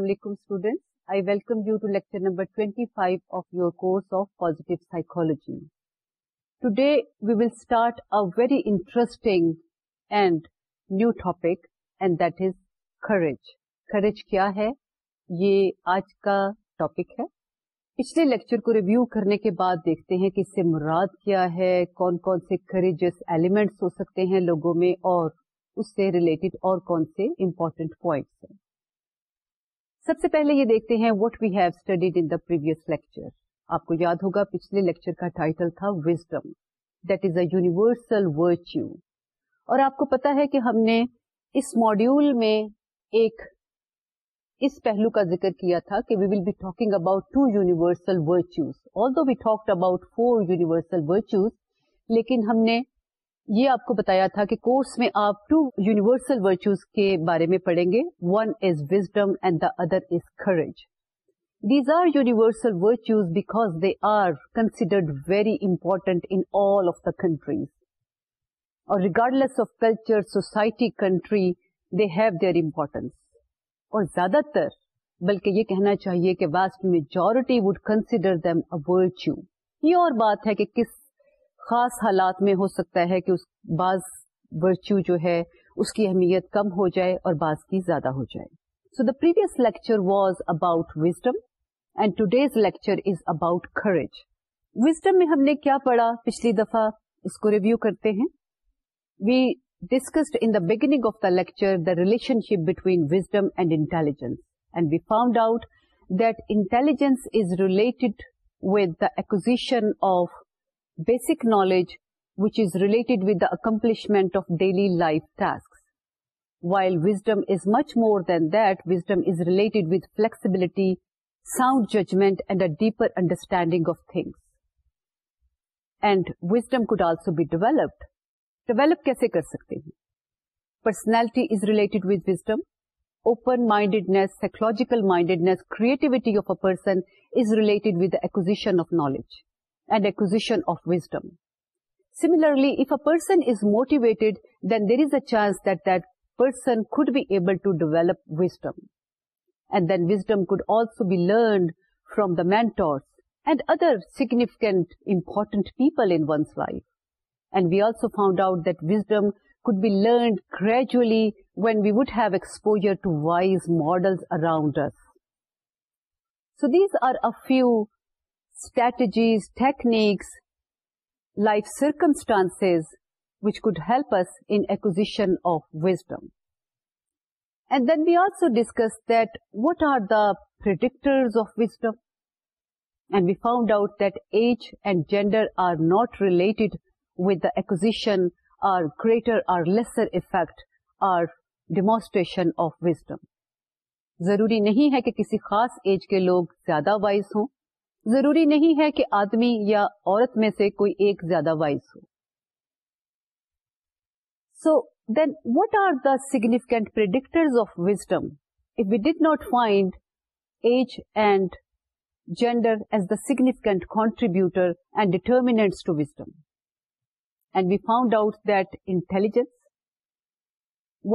25 very interesting and new courage کیا ہے یہ آج کا ٹاپک ہے پچھلے لیکچر کو ریویو کرنے کے بعد دیکھتے ہیں کہ اس سے مراد کیا ہے کون کون سے کریجس ایلیمنٹس ہو سکتے ہیں لوگوں میں اور اس سے ریلیٹڈ اور کون سے امپورٹینٹ پوائنٹس ہیں سب سے پہلے یہ دیکھتے ہیں what have studied in the previous lecture آپ کو یاد ہوگا پچھلے لیکچر کا ٹائٹل تھا wisdom that is a universal virtue اور آپ کو پتا ہے کہ ہم نے اس ماڈیول میں ایک اس پہلو کا ذکر کیا تھا کہ we will be talking about two universal virtues although we talk about four universal virtues لیکن ہم نے یہ آپ کو بتایا تھا کہ کورس میں آپ ٹو یونیورسل ورچوز کے بارے میں پڑھیں گے one is wisdom and the other is courage these are universal virtues because they are considered very important in all of the countries اور regardless of culture society country they have their importance اور زیادہ تر بلکہ یہ کہنا چاہیے کہ vast majority would consider them virtue یہ اور بات ہے کہ کس خاص حالات میں ہو سکتا ہے کہ اس بعض ورچو جو ہے اس کی اہمیت کم ہو جائے اور بعض کی زیادہ ہو جائے so the previous lecture was about wisdom and today's lecture is about courage wisdom میں ہم نے کیا پڑھا پچھلی دفعہ اس کو ریویو کرتے ہیں we discussed in the beginning of the lecture the relationship between wisdom and intelligence and we found out that intelligence is related with the acquisition of basic knowledge which is related with the accomplishment of daily life task while is much more than wisdom is related with flexibility sound judgment and a deeper understanding of things and wisdom could also be develop develop کیسے کر سکتے ہیں personality is related with wisdom open mindedness psychological mindedness creativity of a person is related with acquisition of knowledge and acquisition of wisdom. Similarly, if a person is motivated, then there is a chance that that person could be able to develop wisdom. And then wisdom could also be learned from the mentors and other significant, important people in one's life. And we also found out that wisdom could be learned gradually when we would have exposure to wise models around us. So these are a few strategies techniques life circumstance which could help acquisition of wisdom then we also discuss there the predictor and we found out that age and gender are not related with the acquisition or greater or lesser effect or demonstration of wisdom ضروری نہیں ہے کہ کسی خاص age کے لوگ زیادہ wise ہوں ضروری نہیں ہے کہ آدمی یا عورت میں سے کوئی ایک زیادہ wise who so then what are the significant of wisdom per did not find age and gender as the significant contributor and determinants to wisdom and we found out the intelligence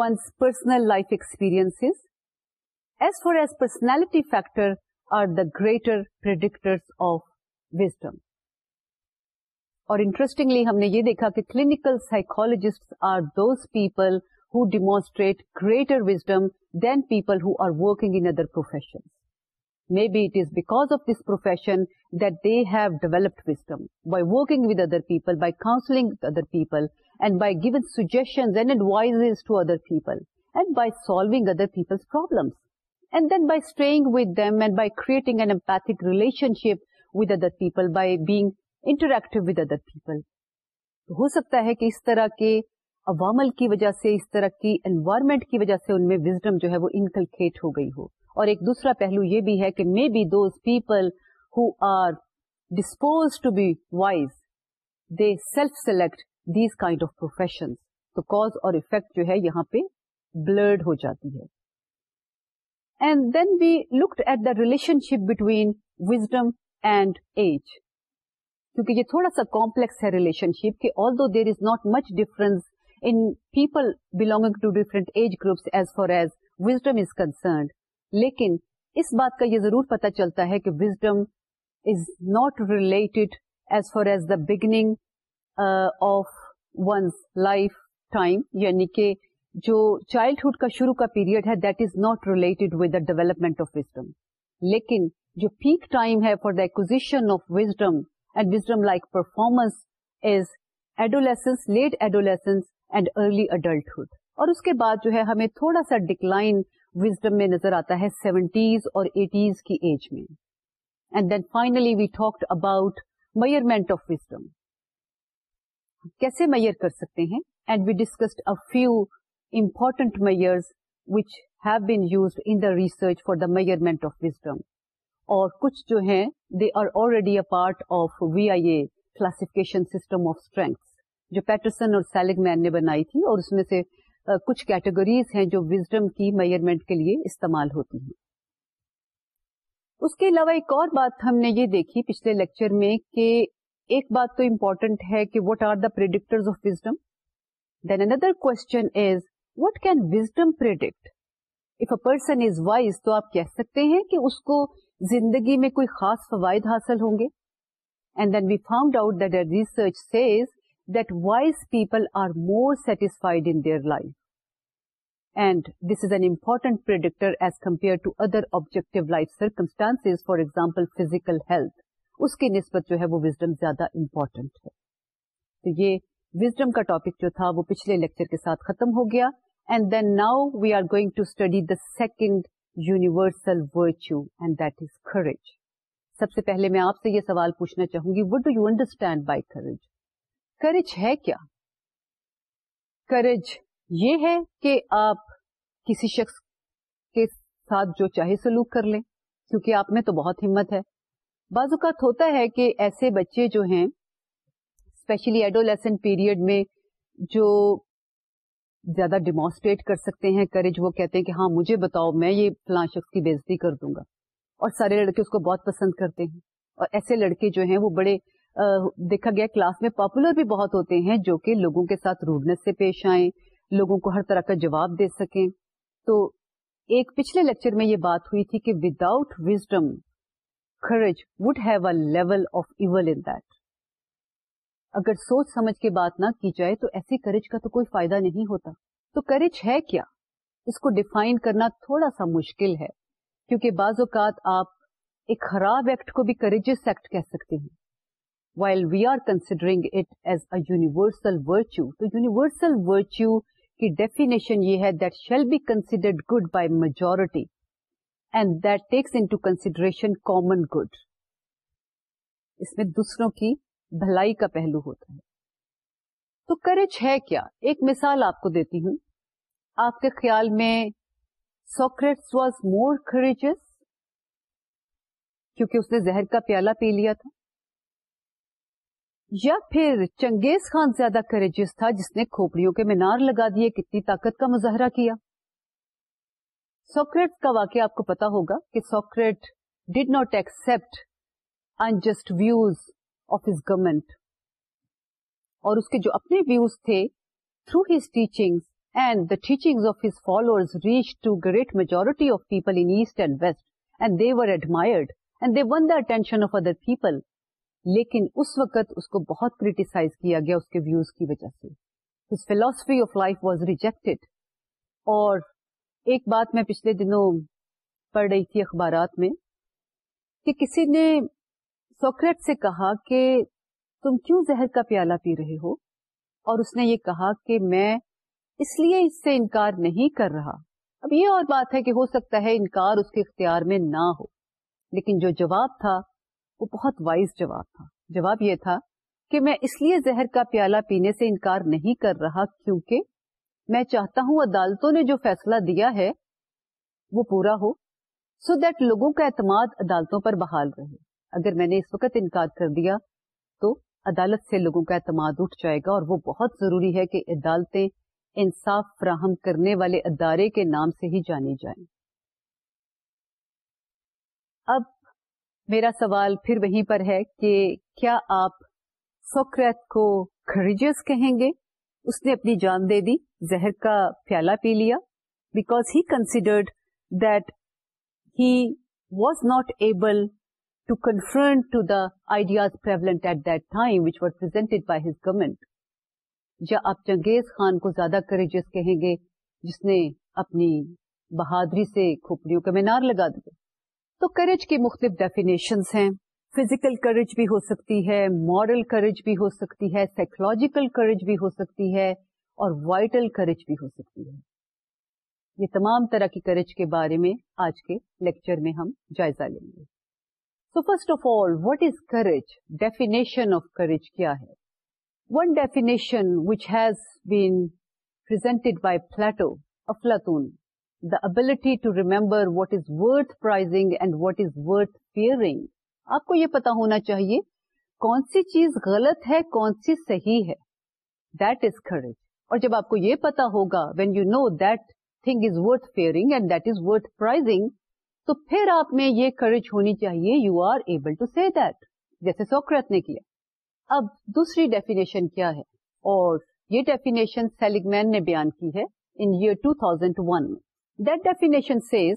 one's personal life experience as far as personality factor are greater predictors of wisdom اور interestingly ہم نے یہ دیکھا کہ clinical psychologist are those people who demonstrate greater wisdom than people who are working in other profession may be it is because of this profession that they have developed wisdom by working with other people by counselling other people and by giving suggestion and advice to other people and by solving other people's problems and then by an with and by other with other people interactive with with other people ہو سکتا ہے کہ اس طرح کے عوامل کی وجہ سے اس طرح کی انوائرمنٹ کی وجہ سے ان میں وزڈم جو ہے وہ انکلکیٹ ہو گئی ہو اور ایک دوسرا پہلو یہ بھی ہے کہ may be those people who are disposed to be wise they self select these kind of profession تو کاز اور افیکٹ جو ہے یہاں پہ بلرڈ ہو جاتی ہے and then we looked at the relationship between and age کیونکہ یہ تھوڑا سا کمپلیکس ہے ریلیشن شپ کہ although there is not much difference in people belonging to different age groups as far as wisdom is concerned لیکن اس بات کا یہ ضرور پتا چلتا ہے کہ wisdom is not related as far as the beginning of one's lifetime یعنی کہ جو چائلڈہڈ کا شروع کا پیریڈ ہے that is not related with the development of wisdom لیکن جو پیک ٹائم ہے for the acquisition of wisdom and wisdom like performance is adolescence late adolescence and early adulthood اور اس کے بعد جو ہے ہمیں تھوڑا سا ڈکلائن وزڈم میں نظر آتا ہے سیونٹیز اور ایٹیز کی ایج میں and then finally we talk about measurement wisdom کیسے میئر کر سکتے ہیں and we discussed a few important measures which have been used in the research for the measurement of اور کچھ جو ہیں they are already a part of V I A system system of Jo جو Peterson اور سیلگ مین نے بنائی تھی اور اس میں سے کچھ کیٹیگریز ہیں جو وزڈم کی میئرمنٹ کے لیے استعمال ہوتی ہیں اس کے علاوہ ایک اور بات ہم نے یہ دیکھی پچھلے لیکچر میں کہ ایک بات تو امپورٹنٹ ہے کہ what are the predictors of wisdom then another question is what a person is wise تو آپ کہہ سکتے ہیں کہ اس کو زندگی میں کوئی خاص فوائد حاصل ہوں گے other object life circumstance for example physical health اس کی نسبت جو ہے وہ وزڈم زیادہ امپورٹنٹ ہے تو یہ وزڈم کا ٹاپک جو تھا وہ پچھلے لیکچر کے ساتھ ختم ہو گیا and then now we are going to study the second universal پہلے میں آپ سے یہ سوال پوچھنا چاہوں گی what do you understand by courage courage ہے کیا کریج یہ ہے کہ آپ کسی شخص کے ساتھ جو چاہے سلوک کر لیں کیونکہ آپ میں تو بہت ہمت ہے بعض اوقات ہوتا ہے کہ ایسے بچے جو ہیں اسپیشلی ایڈولیسن پیریڈ میں جو زیادہ ڈیمانسٹریٹ کر سکتے ہیں کریج وہ کہتے ہیں کہ ہاں مجھے بتاؤ میں یہ فلاں شخص کی بےزتی کر دوں گا اور سارے لڑکے اس کو بہت پسند کرتے ہیں اور ایسے لڑکے جو ہیں وہ بڑے دیکھا گیا کلاس میں پاپولر بھی بہت ہوتے ہیں جو کہ لوگوں کے ساتھ روڈنس سے پیش آئیں لوگوں کو ہر طرح کا جواب دے سکیں تو ایک پچھلے لیکچر میں یہ بات ہوئی تھی کہ without wisdom courage would have a level of even in that اگر سوچ سمجھ کے بات نہ کی جائے تو ایسے کریج کا تو کوئی فائدہ نہیں ہوتا تو کریج ہے کیا اس کو ڈیفائن کرنا تھوڑا سا مشکل ہے کیونکہ بعض اوقات آپ ایک خراب ایکٹ کو بھی کریجس ایکٹ کہہ سکتے ہیں while we are considering it as a universal virtue تو یونیورسل ورچیو کی ڈیفینیشن یہ ہے that shall be considered good by majority takes into consideration common good اس میں دوسروں کی بھلائی کا پہلو ہوتا ہے تو کریج ہے کیا ایک مثال آپ کو دیتی ہوں آپ کے خیال میں سوکریٹس واز مور کریجس کیونکہ اس نے زہر کا پیالہ پی لیا تھا یا پھر چنگیز خان زیادہ کریجس تھا جس نے کھوپڑیوں کے مینار لگا دیے کتنی طاقت کا مظاہرہ کیا سوکریٹ کا واقعہ آپ کو پتا ہوگا کہ Socrates did not accept unjust views اس کے جو اپنے ویوز تھے اس وقت اس کو بہت کریٹیسائز کیا گیا اس کے ویوز کی وجہ سے آف لائف واز ریجیکٹڈ اور ایک بات میں پچھلے دنوں پڑھ رہی تھی اخبارات میں کہ کسی نے سوکریٹ سے کہا کہ تم کیوں زہر کا پیالہ پی رہے ہو اور اس نے یہ کہا کہ میں اس لیے اس سے انکار نہیں کر رہا اب یہ اور بات ہے کہ ہو سکتا ہے انکار اس کے اختیار میں نہ ہو لیکن جو جواب تھا وہ بہت وائز جواب تھا جواب یہ تھا کہ میں اس لیے زہر کا پیالہ پینے سے انکار نہیں کر رہا کیونکہ میں چاہتا ہوں عدالتوں نے جو فیصلہ دیا ہے وہ پورا ہو سو so دیٹ لوگوں کا اعتماد عدالتوں پر بحال رہے اگر میں نے اس وقت انکار کر دیا تو عدالت سے لوگوں کا اعتماد اٹھ جائے گا اور وہ بہت ضروری ہے کہ عدالتیں انصاف فراہم کرنے والے ادارے کے نام سے ہی جانی جائیں اب میرا سوال پھر وہیں پر ہے کہ کیا آپ سوکریت کو کریجس کہیں گے اس نے اپنی جان دے دی زہر کا پیالہ پی لیا because he considered that he was not able to conform to the ideas at that time which was presented by his government یا آپ چنگیز خان کو زیادہ کریجز کہیں گے جس نے اپنی بہادری سے کھوپڑیوں کا مینار لگا دیے تو کریج کی مختلف ڈیفینیشن ہیں فزیکل کریج بھی ہو سکتی ہے مارل کریج بھی ہو سکتی ہے سائیکولوجیکل کریج بھی ہو سکتی ہے اور وائٹل کریج بھی ہو سکتی ہے یہ تمام طرح کی کریج کے بارے میں آج کے لیکچر میں ہم جائزہ لیں گے so first of all what is courage definition of courage کیا ہے one definition which has by the ability to remember is is worth worth praising and fearing آپ کو یہ پتا ہونا چاہیے کون سی چیز غلط ہے کون سی صحیح ہے دیٹ از کریج اور جب آپ کو یہ پتا ہوگا when you know that thing is worth fearing and that is worth praising تو پھر آپ میں یہ کرج ہونی چاہیے you are able to see that جیسے سوکرت نے کیا اب دوسری ڈیفینیشن کیا ہے اور یہ ڈیفینیشن سیلگ مین نے بیان کی ہے ان ایئر ون میں that definition says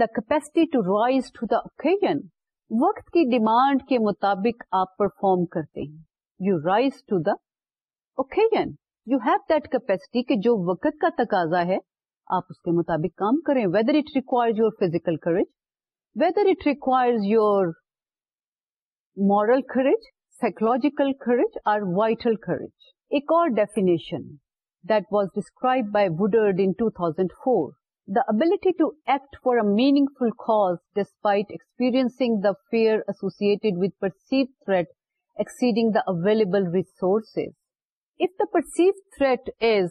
the capacity to rise to the occasion وقت کی ڈیمانڈ کے مطابق آپ پرفارم کرتے ہیں you rise to the occasion you have that capacity کہ جو وقت کا تقاضا ہے آپ اس کے مطابق کام کریں whether it requires your physical courage whether it requires your moral courage psychological courage اور وائٹل کریج ایک اور definition that was describe by Woodard in two thousand four the act to act meaningful full despite despite the the fear associated with perceive threat exceeding the available If the the perceive threat is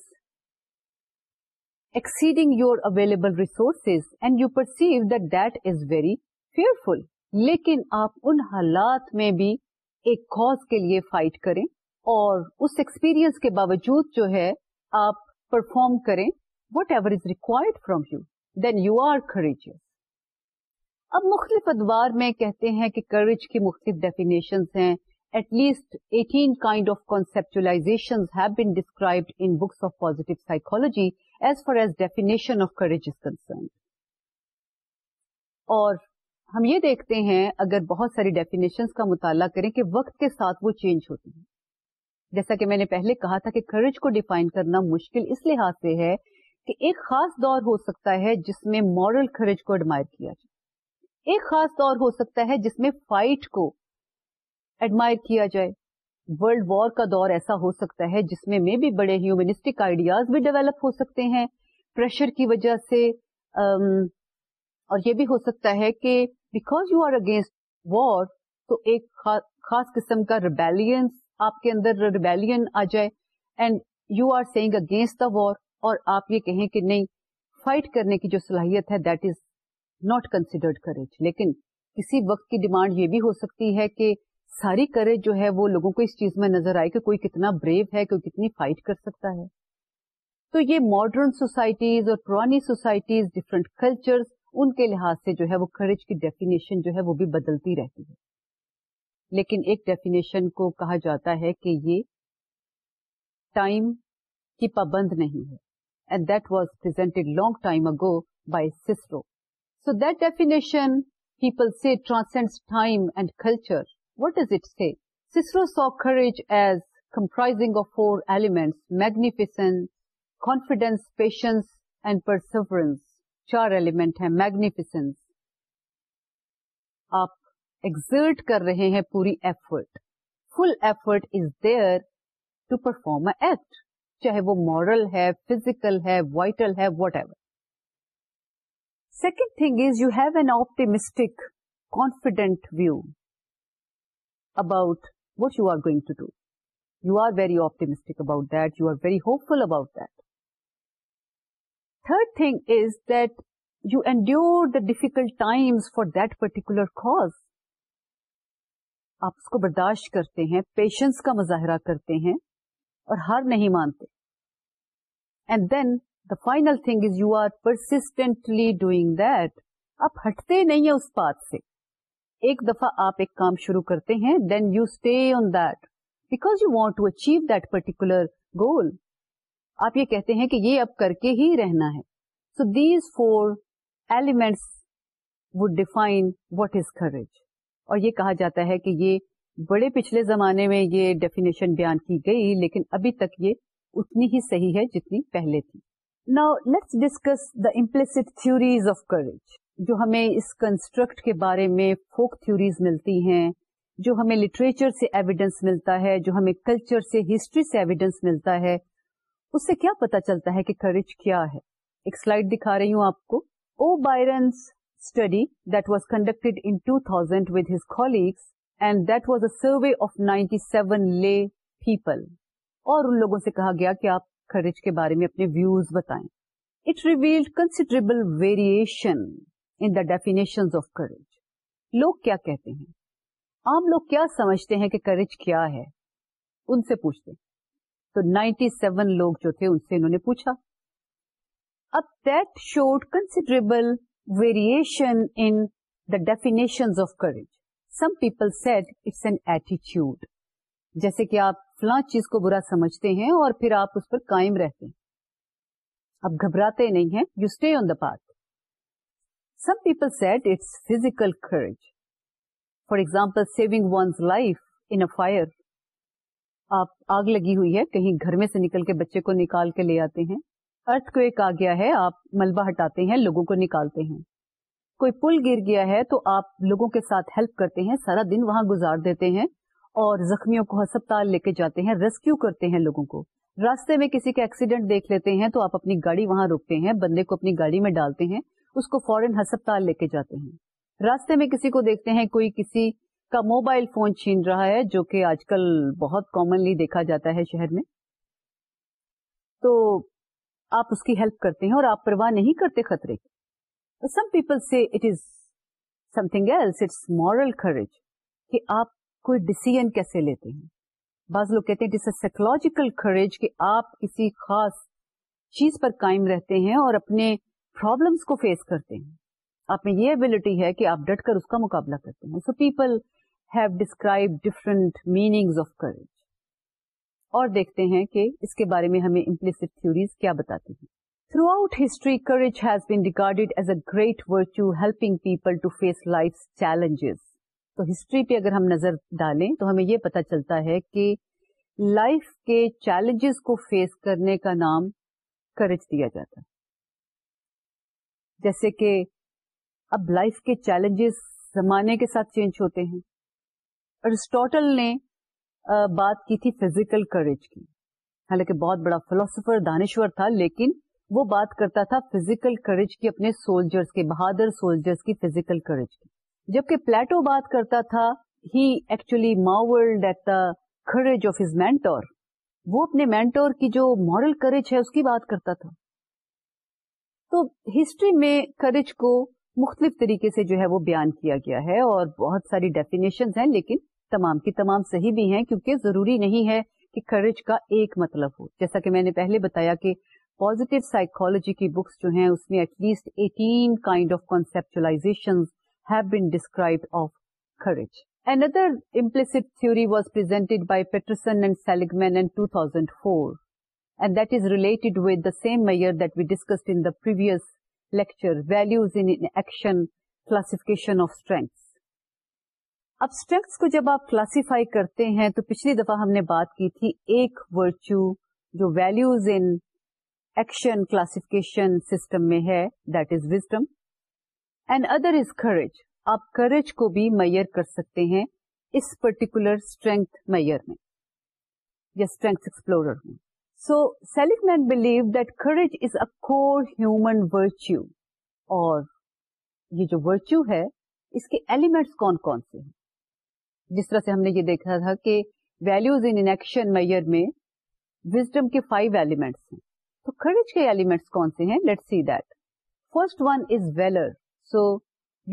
available resources and you perceive that that is very fearful لیکن آپ ان حالات میں بھی ایک cause کے لیے fight کریں اور اس ایکسپیرینس کے باوجود جو ہے آپ پرفارم کریں whatever is required from you then you are courageous اب مختلف ادوار میں کہتے ہیں کہ کریج کی مختلف ڈیفینیشن ہیں at least eighteen kind of conceptualization have been described in books of positive psychology as far as concern اور ہم یہ دیکھتے ہیں اگر بہت ساری ڈیفینیشن کا مطالعہ کریں کہ وقت کے ساتھ وہ چینج ہوتی ہے جیسا کہ میں نے پہلے کہا تھا کہ کریج کو ڈیفائن کرنا مشکل اس لحاظ سے ہے کہ ایک خاص دور ہو سکتا ہے جس میں مورل کریج کو ایڈمائر کیا جائے ایک خاص دور ہو سکتا ہے جس میں فائٹ کو ایڈمائر کیا جائے ورلڈ وار کا دور ایسا ہو سکتا ہے جس میں میں بھی بڑے ہیومنسٹک آئیڈیاز بھی ڈیولپ ہو سکتے ہیں پریشر کی وجہ سے اور یہ بھی ہو سکتا ہے کہ because you are against war تو ایک خاص قسم کا ریبیلینس آپ کے اندر ریبیلین آ جائے and you are saying against the war اور آپ یہ کہیں کہ نہیں فائٹ کرنے کی جو صلاحیت ہے that is not considered courage لیکن کسی وقت کی ڈیمانڈ یہ بھی ہو سکتی ہے کہ ساری کریج جو ہے وہ لوگوں کو اس چیز میں نظر آئے کہ کوئی کتنا بریو ہے کوئی کتنی فائٹ کر سکتا ہے تو یہ ماڈرن سوسائٹیز اور پرانی سوسائٹیز ڈفرینٹ کلچر ان کے لحاظ سے جو ہے وہ کریج کی ڈیفینیشن جو ہے وہ بھی بدلتی رہتی ہے لیکن ایک ڈیفینیشن کو کہا جاتا ہے کہ یہ ٹائم کی پابند نہیں ہے and that was long time ago by Cicero so that definition people say transcend time and culture what is it Cicero سوچ as comprise of four elements magnificence confidence patience and perseverance چار element ہیں میگنیفیسنس آپ exert کر رہے ہیں پوری effort full effort is there to perform a act چاہے وہ مورل ہے فیزیکل ہے وائٹل ہے whatever second thing is you have an آپ D mistake confident view about what you are going to do you are very optimistic about about third thing is that you and for the particular cause آپ اس کو برداشت کرتے ہیں patience کا مظاہرہ کرتے ہیں اور ہار نہیں مانتے and then the final thing is you are persistently doing that آپ ہٹتے نہیں ہیں اس بات سے ایک دفعہ آپ ایک کام شروع کرتے ہیں then you stay on that because you want to achieve that particular goal آپ یہ کہتے ہیں کہ یہ اب کر کے ہی رہنا ہے so these four elements would define what is courage اور یہ کہا جاتا ہے کہ یہ بڑے پچھلے زمانے میں یہ ڈیفینیشن بیان کی گئی لیکن ابھی تک یہ اتنی ہی صحیح ہے جتنی پہلے تھی نا let's discuss the implicit theories of courage جو ہمیں اس کنسٹرکٹ کے بارے میں فوک تھیوریز ملتی ہیں جو ہمیں لٹریچر سے ایویڈینس ملتا ہے جو ہمیں کلچر سے ہسٹری سے ایویڈینس ملتا ہے اس سے کیا پتا چلتا ہے کہ کریج کیا ہے ایک سلائڈ دکھا رہی ہوں آپ کو O'Byrne's study that was conducted in thousand with his colleagues and that was a survey of ninety seven lay people اور ان لوگوں سے کہا گیا کہ آپ کریج کے بارے میں اپنے ویوز بتائیں it revealed considerable variation definition of courage لوگ کیا کہتے ہیں عام لوگ کیا سمجھتے ہیں کہ کریج کیا ہے ان سے پوچھتے ہیں تو 97 سیون لوگ جو تھے ان سے انہوں نے پوچھا اب that showed considerable variation in the definition of courage some people set it's an ایٹیچیوڈ جیسے کہ آپ فلاں چیز کو برا سمجھتے ہیں اور پھر آپ اس پر قائم رہتے ہیں اب گھبراتے نہیں ہیں you stay on the path some people set it's For example, for example saving in life fire. آپ آگ لگی ہوئی ہے کہیں گھر میں سے نکل کے بچے کو نکال کے لے آتے ہیں ارتھ کو ایک آ گیا ہے آپ ملبہ ہٹاتے ہیں لوگوں کو نکالتے ہیں کوئی پل گر گیا ہے تو آپ لوگوں کے ساتھ ہیلپ کرتے ہیں سارا دن وہاں گزار دیتے ہیں اور زخمیوں کو ہسپتال لے کے جاتے ہیں ریسکیو کرتے ہیں لوگوں کو راستے میں کسی کا ایکسیڈنٹ دیکھ لیتے ہیں تو آپ اپنی گاڑی وہاں روکتے ہیں بندے کو اپنی گاڑی میں ڈالتے ہیں اس کو فورن ہسپتال لے کے جاتے ہیں راستے میں کسی کو دیکھتے ہیں کوئی کسی کا موبائل فون چھین رہا ہے جو کہ آج کل بہت کامنلی دیکھا جاتا ہے شہر میں تو آپ اس کی ہیلپ کرتے ہیں اور آپ پرواہ نہیں کرتے خطرے کی سم پیپل سے it is something else it's moral courage کہ آپ کوئی ڈسیزن کیسے لیتے ہیں بعض لوگ کہتے ہیں اے سائیکولوجیکل کریج کہ آپ کسی خاص چیز پر قائم رہتے ہیں اور اپنے پرابلمس کو فیس کرتے ہیں آپ میں یہ ابلٹی ہے کہ آپ ڈٹ کر اس کا مقابلہ کرتے ہیں so people have describe different meaning of courage اور دیکھتے ہیں کہ اس کے بارے میں ہمیں امپلیس تھوریز کیا بتاتی ہیں throughout history courage has been recorded as a great virtue helping people to face life challenges تو ہسٹری پہ اگر ہم نظر ڈالیں تو ہمیں یہ پتا چلتا ہے کہ لائف کے چیلنجز کو فیس کرنے کا نام کرج دیا جاتا ہے جیسے کہ اب لائف کے چیلنجز زمانے کے ساتھ چینج ہوتے ہیں ارسٹوٹل نے بات کی تھی فزیکل کریج کی حالانکہ بہت بڑا فلاسفر دانشور تھا لیکن وہ بات کرتا تھا فزیکل کریج کی اپنے سولجرز کے بہادر سولجرز کی فزیکل کریج کی جبکہ پلیٹو بات کرتا تھا he actually marvelled at the courage of his mentor وہ اپنے مینٹور کی جو مورل کریج ہے اس کی بات کرتا تھا تو ہسٹری میں کرج کو مختلف طریقے سے جو ہے وہ بیان کیا گیا ہے اور بہت ساری ڈیفینیشن ہیں لیکن تمام کی تمام صحیح بھی ہیں کیونکہ ضروری نہیں ہے کہ کرج کا ایک مطلب ہو جیسا کہ میں نے پہلے بتایا کہ پوزیٹو سائیکولوجی کی بکس جو ہیں اس میں at least eighteen kind of conceptualization describe of courage another impulse theory was Pury and Seligman thousand four and that is related with the same measures in داویس lecture values in action of strengths اب strengths کو جب آپ classify کرتے ہیں تو پچھلی دفعہ ہم نے بات کی تھی ایک ورچو جو ویلوز ایکشن کلاسیفکیشن سسٹم میں ہے that is wisdom and other is courage آپ کریج کو بھی میئر کر سکتے ہیں اس پرٹیکولر اسٹرینتھ میئر میں یا ایکسپلورر میں so Seligman believe that courage is a core human virtue اور یہ جو ورچیو ہے اس کے ایلیمنٹس کون کون سے ہیں جس طرح سے ہم نے یہ دیکھا تھا کہ ویلوز انکشن میئر میں وزڈم کے فائیو ایلیمنٹس ہیں تو کریج کے ایلیمنٹس کون سے ہیں let see that first one is valour so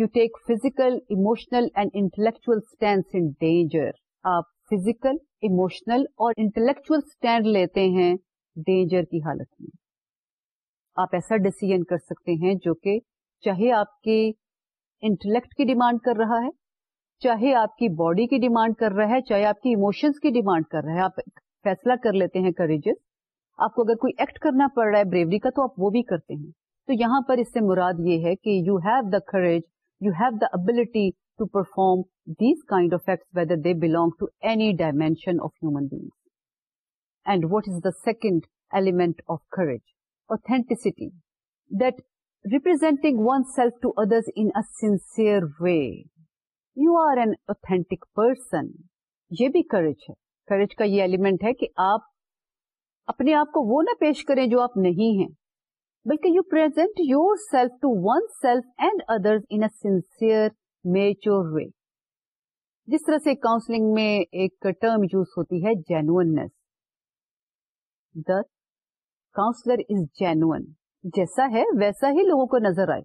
you take physical emotional and intellectual stance in danger آپ فیزیکل اور انٹلیکچل اسٹینڈ لیتے ہیں ڈینجر کی حالت میں آپ ایسا ڈسیزن کر سکتے ہیں جو کہ چاہے آپ کے انٹلیکٹ کی ڈیمانڈ کر رہا ہے چاہے آپ کی باڈی کی ڈیمانڈ کر رہا ہے چاہے آپ کی اموشنس کی ڈیمانڈ کر رہا ہے آپ فیصلہ کر لیتے ہیں کریجز آپ کو اگر کوئی ایکٹ کرنا پڑ رہا ہے بریوری کا تو آپ وہ بھی کرتے ہیں تو یہاں پر اس سے مراد یہ ہے کہ you have the courage you have the ability to perform these kind of fact whether they belong to a dimension of human being and what is the second element of courage authenticity way you are an authentic person یہ بھی کرج ہے کرج کا یہ element ہے کہ آپ اپنے آپ کو وہ نہ پیش کریں جو آپ نہیں ہیں بلکہ you present yourself to one self and others mature way جس طرح سے کاؤنسلنگ میں ایک ٹرم یوز ہوتی ہے کاؤنسلر از جیسا ہے ویسا ہی لوگوں کو نظر آئے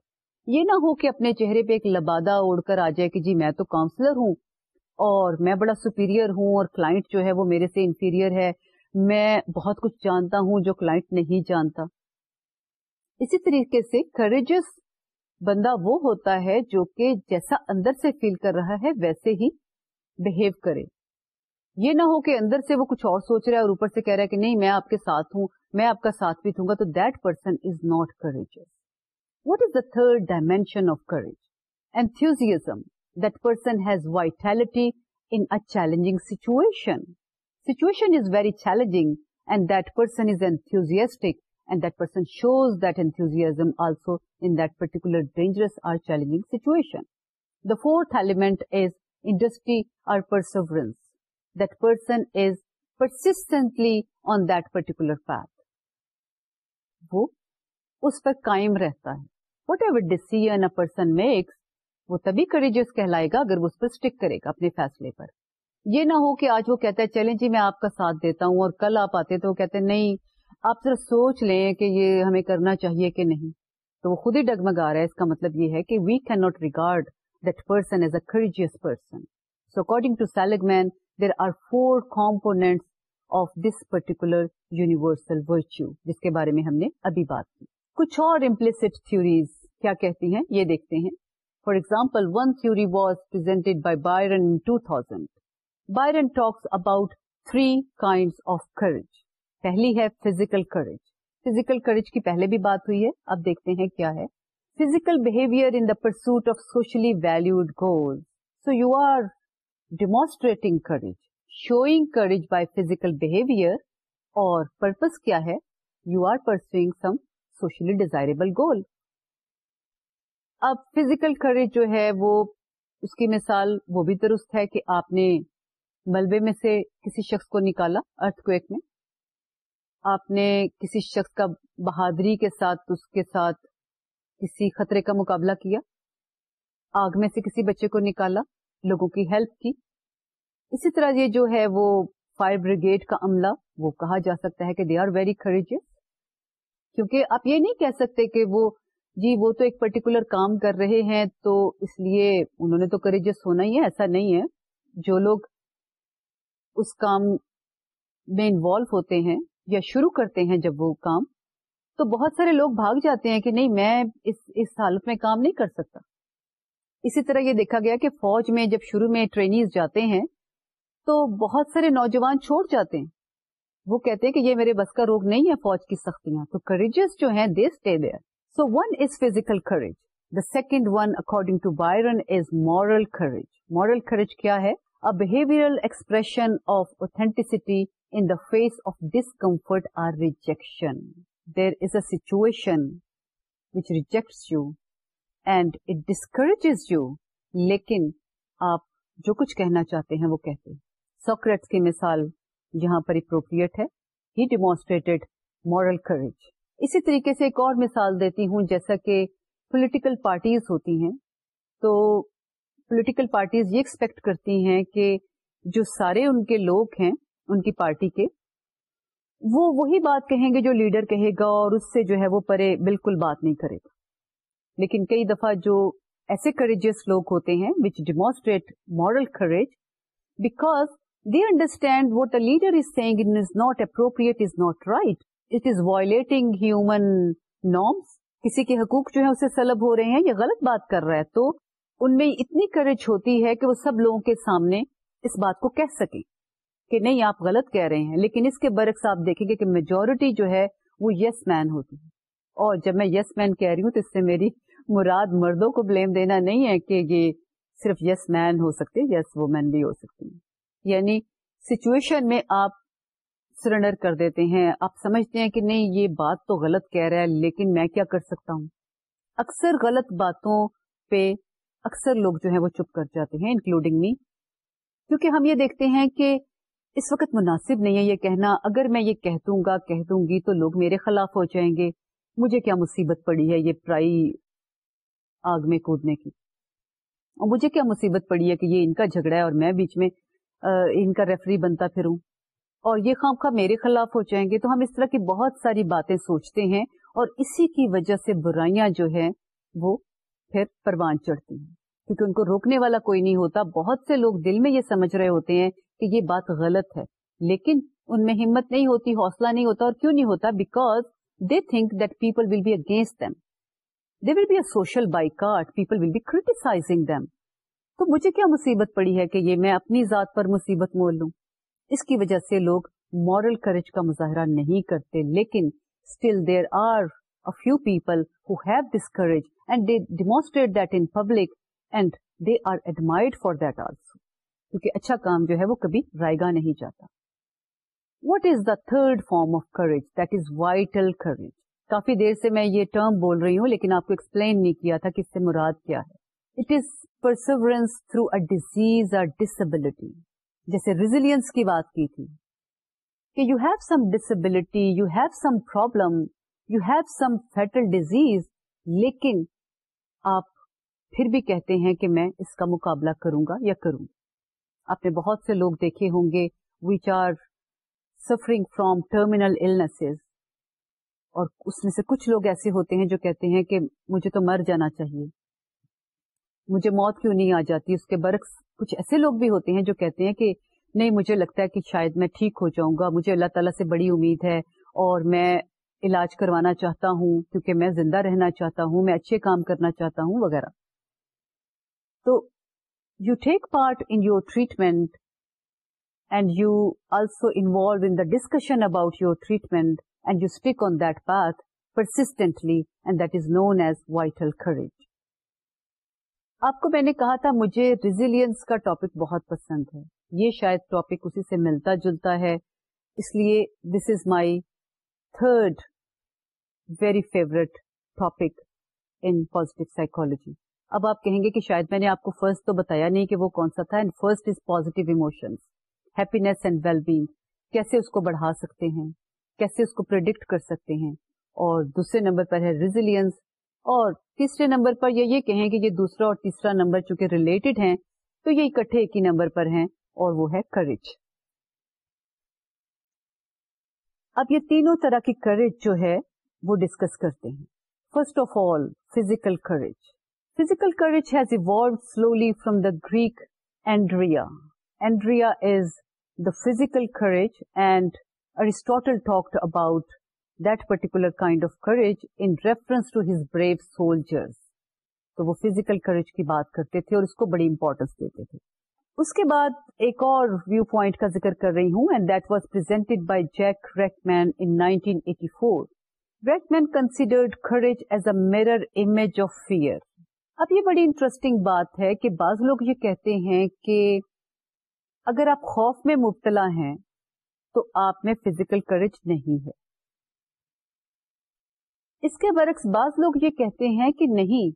یہ نہ ہو کہ اپنے چہرے پہ ایک لبادہ اوڑھ کر آ جائے کہ جی میں تو کاؤنسلر ہوں اور میں بڑا سپیریئر ہوں اور کلائنٹ جو ہے وہ میرے سے انفیریئر ہے میں بہت کچھ جانتا ہوں جو کلائنٹ نہیں جانتا اسی طریقے سے کریجس بندہ وہ ہوتا ہے جو کہ جیسا اندر سے فیل کر رہا ہے ویسے ہی بہیو کرے یہ نہ ہو کہ اندر سے وہ کچھ اور سوچ رہا ہے اور اوپر سے کہہ رہا ہے کہ نہیں میں آپ کے ساتھ ہوں میں آپ کا ساتھ بھی دوں گا تو that person is not courage what is the third dimension of courage that person has vitality in challenging situation situation is very challenging and that person is enthusiastic وہ اس پر قائم رہتا ہے what ever decision person makes وہ تبھی کری کہلائے گا اگر وہ اس پر اسٹک کرے گا اپنے فیصلے پر یہ نہ ہو کہ آج وہ کہتا ہے چلیں جی میں آپ کا ساتھ دیتا ہوں اور کل آپ آتے تو وہ کہتے نہیں آپ ذرا سوچ لیں کہ یہ ہمیں کرنا چاہیے کہ نہیں تو وہ خود ہی ڈگمگا رہا ہے اس کا مطلب یہ ہے کہ we can not regard that person as a courageous person so according to Seligman there are four of this particular universal virtue جس کے بارے میں ہم نے ابھی بات کی کچھ اور امپلسٹ تھوریز کیا کہتی ہیں یہ دیکھتے ہیں for example one theory was Byrne two thousand Byrne talks about three kind of courage پہلی ہے فزیکل کریج فزیکل کریج کی پہلے بھی بات ہوئی ہے اب دیکھتے ہیں کیا ہے physical behaviour in the pursuit of socially valued goal so you are demonstrating courage showing courage by physical behaviour اور پرپز کیا ہے you are pursuing some socially desirable goal اب فزیکل کریج جو ہے وہ اس کی مثال وہ بھی درست ہے کہ آپ نے ملبے میں سے کسی شخص کو نکالا ارتھ کویک میں آپ نے کسی شخص کا بہادری کے ساتھ اس کے ساتھ کسی خطرے کا مقابلہ کیا آگ میں سے کسی بچے کو نکالا لوگوں کی ہیلپ کی اسی طرح یہ جو ہے وہ فائر بریگیڈ کا عملہ وہ کہا جا سکتا ہے کہ دے آر ویری کریج کیونکہ آپ یہ نہیں کہہ سکتے کہ وہ جی وہ تو ایک پرٹیکولر کام کر رہے ہیں تو اس لیے انہوں نے تو کریجس ہونا ہی ہے ایسا نہیں ہے جو لوگ اس کام میں انوالو ہوتے ہیں یا شروع کرتے ہیں جب وہ کام تو بہت سارے لوگ بھاگ جاتے ہیں کہ نہیں میں اس حالت میں کام نہیں کر سکتا اسی طرح یہ دیکھا گیا کہ فوج میں جب شروع میں ٹرینیز جاتے ہیں تو بہت سارے نوجوان چھوڑ جاتے ہیں وہ کہتے ہیں کہ یہ میرے بس کا روگ نہیں ہے فوج کی سختیاں تو کریجز جو ہیں they stay there so one is physical courage the second one according to Byrne is moral courage moral courage کیا ہے a behaviour expression of authenticity in the face of discomfort or rejection. There is a situation which rejects you and it discourages you. Situation آپ جو کچھ کہنا چاہتے ہیں وہ کہتے سوکریٹس کی مثال یہاں پر اپروپریٹ ہے ہی ڈیمونسٹریٹڈ مورل کریج اسی طریقے سے ایک اور مثال دیتی ہوں جیسا کہ پولیٹیکل پارٹیز ہوتی ہیں تو پولیٹیکل پارٹیز یہ ایکسپیکٹ کرتی ہیں کہ جو سارے ان کے لوگ ہیں ان کی پارٹی کے وہ وہی بات کہیں گے جو لیڈر کہے گا اور اس سے جو ہے وہ پرے بالکل بات نہیں کرے گا لیکن کئی دفعہ جو ایسے کریجیس لوگ ہوتے ہیں which demonstrate courage because understand a leader is seeing is not appropriate is not right it is violating human norms کسی کے حقوق جو ہے اسے سلب ہو رہے ہیں یا غلط بات کر رہا ہے تو ان میں اتنی کریج ہوتی ہے کہ وہ سب لوگوں کے سامنے اس بات کو کہہ سکیں کہ نہیں آپ غلط کہہ رہے ہیں لیکن اس کے برعکس آپ دیکھیں گے کہ میجورٹی جو ہے وہ یس yes مین ہوتی ہے اور جب میں یس yes مین کہہ رہی ہوں تو اس سے میری مراد مردوں کو بلیم دینا نہیں ہے کہ یہ صرف یس yes مین ہو سکتے یس وومین بھی ہو سکتی ہیں یعنی سچویشن میں آپ سرنڈر کر دیتے ہیں آپ سمجھتے ہیں کہ نہیں یہ بات تو غلط کہہ رہا ہے لیکن میں کیا کر سکتا ہوں اکثر غلط باتوں پہ اکثر لوگ جو ہیں وہ چپ کر جاتے ہیں انکلوڈنگ می کیونکہ ہم یہ دیکھتے ہیں کہ اس وقت مناسب نہیں ہے یہ کہنا اگر میں یہ کہہ دوں گا کہہ دوں گی تو لوگ میرے خلاف ہو جائیں گے مجھے کیا مصیبت پڑی ہے یہ پرائی آگ میں کودنے کی اور مجھے کیا مصیبت پڑی ہے کہ یہ ان کا جھگڑا ہے اور میں بیچ میں ان کا ریفری بنتا پھر ہوں اور یہ خام خواہ میرے خلاف ہو جائیں گے تو ہم اس طرح کی بہت ساری باتیں سوچتے ہیں اور اسی کی وجہ سے برائیاں جو ہیں وہ پھر پروان چڑھتی ہیں کیونکہ ان کو روکنے والا کوئی نہیں ہوتا بہت سے لوگ دل میں یہ سمجھ رہے ہوتے ہیں یہ بات غلط ہے لیکن ان میں ہمت نہیں ہوتی حوصلہ نہیں ہوتا اور کیوں نہیں ہوتا because they think will be against تو مجھے کیا مصیبت پڑی میں اپنی ذات پر مصیبت مول لوں اس کی وجہ سے لوگ مورل کریج کا مظاہرہ نہیں کرتے لیکن there are a few پیپلسٹریٹ they are admired for this کیونکہ اچھا کام جو ہے وہ کبھی رائے گا نہیں جاتا what is the third form of courage that is vital courage کافی دیر سے میں یہ ٹرم بول رہی ہوں لیکن آپ کو ایکسپلین نہیں کیا تھا کہ اس سے مراد کیا ہے it is through a disease اور ڈسبلٹی جیسے ریزیلینس کی بات کی تھی کہ you have some disability you have some problem you have some fatal disease لیکن آپ پھر بھی کہتے ہیں کہ میں اس کا مقابلہ کروں گا یا کروں گا آپ نے بہت سے لوگ دیکھے ہوں گے which are suffering from terminal اور اس میں سے کچھ لوگ ایسے ہوتے ہیں جو کہتے ہیں کہ مجھے تو مر جانا چاہیے مجھے موت کیوں نہیں آ جاتی اس کے برعکس کچھ ایسے لوگ بھی ہوتے ہیں جو کہتے ہیں کہ نہیں مجھے لگتا ہے کہ شاید میں ٹھیک ہو جاؤں گا مجھے اللہ تعالیٰ سے بڑی امید ہے اور میں علاج کروانا چاہتا ہوں کیونکہ میں زندہ رہنا چاہتا ہوں میں اچھے کام کرنا چاہتا ہوں وغیرہ تو you take part in your treatment and you also involve the discussion about you are treatment and you stick on that persistently and that is known as vital آپ کو میں نے کہا تھا مجھے ریزیلینس کا ٹاپک بہت پسند ہے یہ شاید ٹاپک اسی سے ملتا جلتا ہے اس لیے this is my third very favourite topic in positive psychology اب آپ کہیں گے کہ شاید میں نے آپ کو فرسٹ تو بتایا نہیں کہ وہ کون سا تھا and first is emotion being کیسے اس کو بڑھا سکتے ہیں کیسے اس کو پرڈکٹ کر سکتے ہیں اور دوسرے نمبر پر ہے ریزیلینس اور تیسرے نمبر پر یہ یہ کہیں کہ یہ دوسرا اور تیسرا نمبر چونکہ ریلیٹڈ ہیں تو یہ اکٹھے ایک ہی نمبر پر ہیں اور وہ ہے کرج اب یہ تینوں طرح کی کریج جو ہے وہ ڈسکس کرتے ہیں first of all physical courage physical courage has evolve slowly from the Greek andreia andreia is the physical courage and Aristotle talked about that particular kind of courage in reference to his brave soldiers تو وہ physical courage کی بات کرتے تھے اور اس کو بڑی importance دیتے تھے اس کے بعد ایک اور ویو پوائنٹ کا ذکر کر رہی ہوں and that was by Jack 1984 Rachman considered courage as a mirror image of fear اب یہ بڑی انٹرسٹنگ بات ہے کہ بعض لوگ یہ کہتے ہیں کہ اگر آپ خوف میں مبتلا ہیں تو آپ میں فزیکل کرج نہیں ہے اس کے برعکس بعض لوگ یہ کہتے ہیں کہ نہیں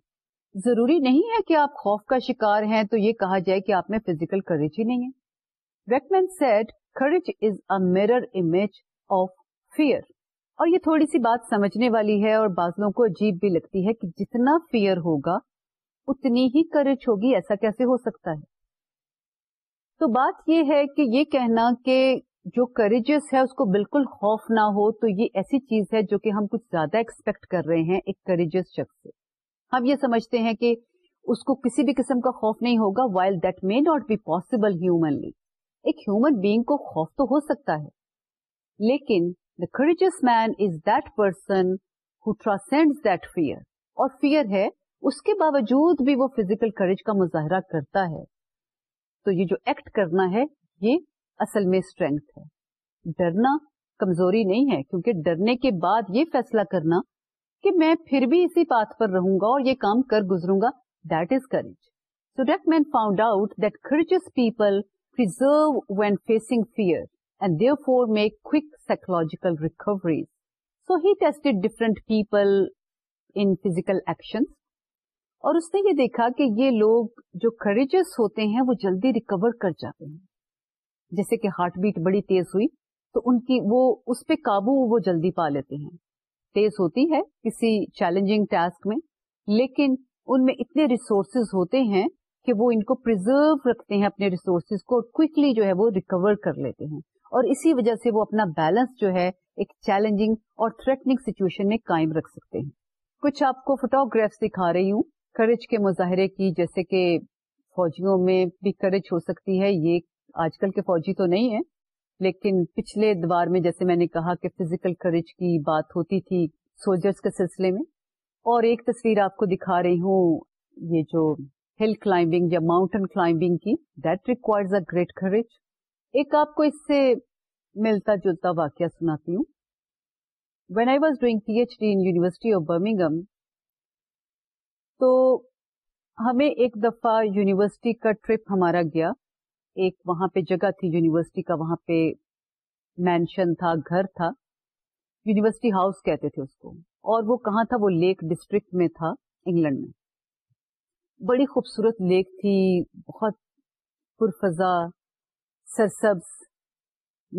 ضروری نہیں ہے کہ آپ خوف کا شکار ہیں تو یہ کہا جائے کہ آپ میں فزیکل کرج ہی نہیں ہے ویکمین said courage is a mirror image of fear اور یہ تھوڑی سی بات سمجھنے والی ہے اور بعض لوگوں کو عجیب بھی لگتی ہے کہ جتنا فیئر ہوگا اتنی ہی کریج ہوگی ایسا کیسے ہو سکتا ہے تو بات یہ ہے کہ یہ کہنا کہ جو کریجس ہے اس کو بالکل خوف نہ ہو تو یہ ایسی چیز ہے جو کہ ہم کچھ زیادہ ایکسپیکٹ کر رہے ہیں ایک کریجس شخص سے ہم یہ سمجھتے ہیں کہ اس کو کسی بھی قسم کا خوف نہیں ہوگا while that may not be possible humanly ایک ہیومن بینگ کو خوف تو ہو سکتا ہے لیکن the courageous man is that person who transcend that fear اور فیئر ہے اس کے باوجود بھی وہ فزیکل کریج کا مظاہرہ کرتا ہے تو یہ جو ایکٹ کرنا ہے یہ اصل میں اسٹرینگ ہے ڈرنا کمزوری نہیں ہے کیونکہ ڈرنے کے بعد یہ فیصلہ کرنا کہ میں پھر بھی اسی بات پر رہوں گا اور یہ کام کر گزروں گا that is courage so that man found out that courageous people preserve when facing fear and therefore make کوجیکل recoveries so tested different people in physical action اور اس نے یہ دیکھا کہ یہ لوگ جو کریجس ہوتے ہیں وہ جلدی ریکور کر جاتے ہیں جیسے کہ ہارٹ بیٹ بڑی تیز ہوئی تو ان کی وہ اس پہ قابو وہ جلدی پا لیتے ہیں تیز ہوتی ہے کسی چیلنجنگ ٹاسک میں لیکن ان میں اتنے ریسورسز ہوتے ہیں کہ وہ ان کو پرزرو رکھتے ہیں اپنے ریسورسز کو کوکلی جو ہے وہ ریکور کر لیتے ہیں اور اسی وجہ سے وہ اپنا بیلنس جو ہے ایک چیلنجنگ اور تھریٹنگ سچویشن میں قائم رکھ سکتے ہیں کچھ آپ کو فوٹوگرافس دکھا رہی ہوں کرج کے مظاہرے کی جیسے کہ فوجیوں میں بھی کرج ہو سکتی ہے یہ آج کل کے فوجی تو نہیں ہے لیکن پچھلے دوار میں جیسے میں نے کہا کہ فزیکل کرج کی بات ہوتی تھی سولجرس کے سلسلے میں اور ایک تصویر آپ کو دکھا رہی ہوں یہ جو ہل کلائمبنگ یا ماؤنٹین کلائمبنگ کی that requires a great courage ایک آپ کو اس سے ملتا جلتا واقعہ سناتی ہوں when I was doing P H D university of Birmingham تو ہمیں ایک دفعہ یونیورسٹی کا ٹرپ ہمارا گیا ایک وہاں پہ جگہ تھی یونیورسٹی کا وہاں پہ مینشن تھا گھر تھا یونیورسٹی ہاؤس کہتے تھے اس کو اور وہ کہاں تھا وہ لیک ڈسٹرکٹ میں تھا انگلینڈ میں بڑی خوبصورت لیک تھی بہت پرفضا سرسبز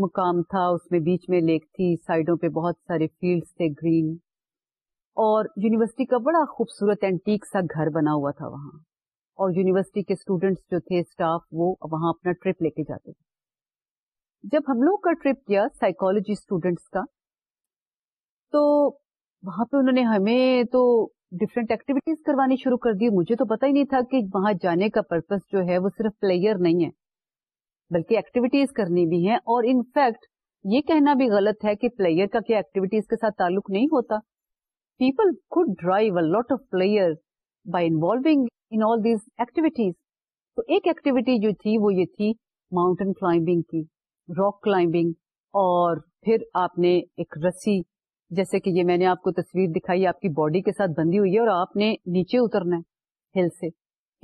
مقام تھا اس میں بیچ میں لیک تھی سائڈوں پہ بہت سارے فیلڈز تھے گرین اور یونیورسٹی کا بڑا خوبصورت اینٹیک سا گھر بنا ہوا تھا وہاں اور یونیورسٹی کے اسٹوڈینٹس جو تھے اسٹاف وہ وہاں اپنا ٹرپ لے کے جاتے تھے جب ہم لوگ کا ٹرپ کیا سائیکولوجی اسٹوڈینٹس کا تو وہاں پہ انہوں نے ہمیں تو ڈفرینٹ ایکٹیویٹیز کروانی شروع کر دی مجھے تو پتا ہی نہیں تھا کہ وہاں جانے کا پرپز جو ہے وہ صرف پلیئر نہیں ہے بلکہ ایکٹیویٹیز کرنی بھی ہیں اور انفیکٹ یہ کہنا بھی غلط ہے کہ پلیئر کا کیا ایکٹیویٹیز کے ساتھ تعلق نہیں ہوتا people could derive a lot of player by involving activities تو ایکٹیویٹی جو تھی وہ یہ تھی ماؤنٹین کلائمبنگ کی راک کلائمبنگ اور پھر آپ نے ایک رسی جیسے کہ یہ میں نے آپ کو تصویر دکھائی آپ کی باڈی کے ساتھ بندھی ہوئی ہے اور آپ نے نیچے اترنا ہے ہل سے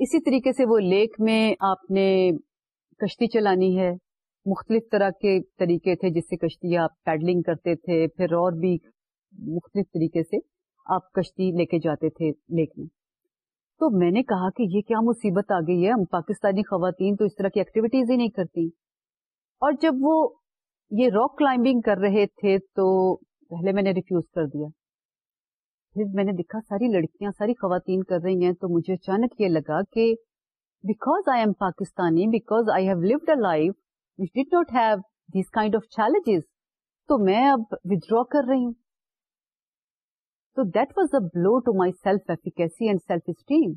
اسی طریقے سے وہ لیک میں آپ نے کشتی چلانی ہے مختلف طرح کے طریقے تھے جس سے کشتی آپ پیڈلنگ کرتے تھے پھر اور بھی مختلف طریقے سے آپ کشتی لے کے جاتے تھے لیک میں تو میں نے کہا کہ یہ کیا مصیبت آ گئی ہے ہم پاکستانی خواتین تو اس طرح کی ایکٹیویٹیز ہی نہیں کرتی اور جب وہ یہ راک کلائمبنگ کر رہے تھے تو پہلے میں نے ریفیوز کر دیا پھر میں نے دیکھا ساری لڑکیاں ساری خواتین کر رہی ہیں تو مجھے اچانک یہ لگا کہ because I am Pakistani because I have led a life did not have this تو میں اب ودرا کر رہی ہوں تو that was a blow to myself efficacy and self esteem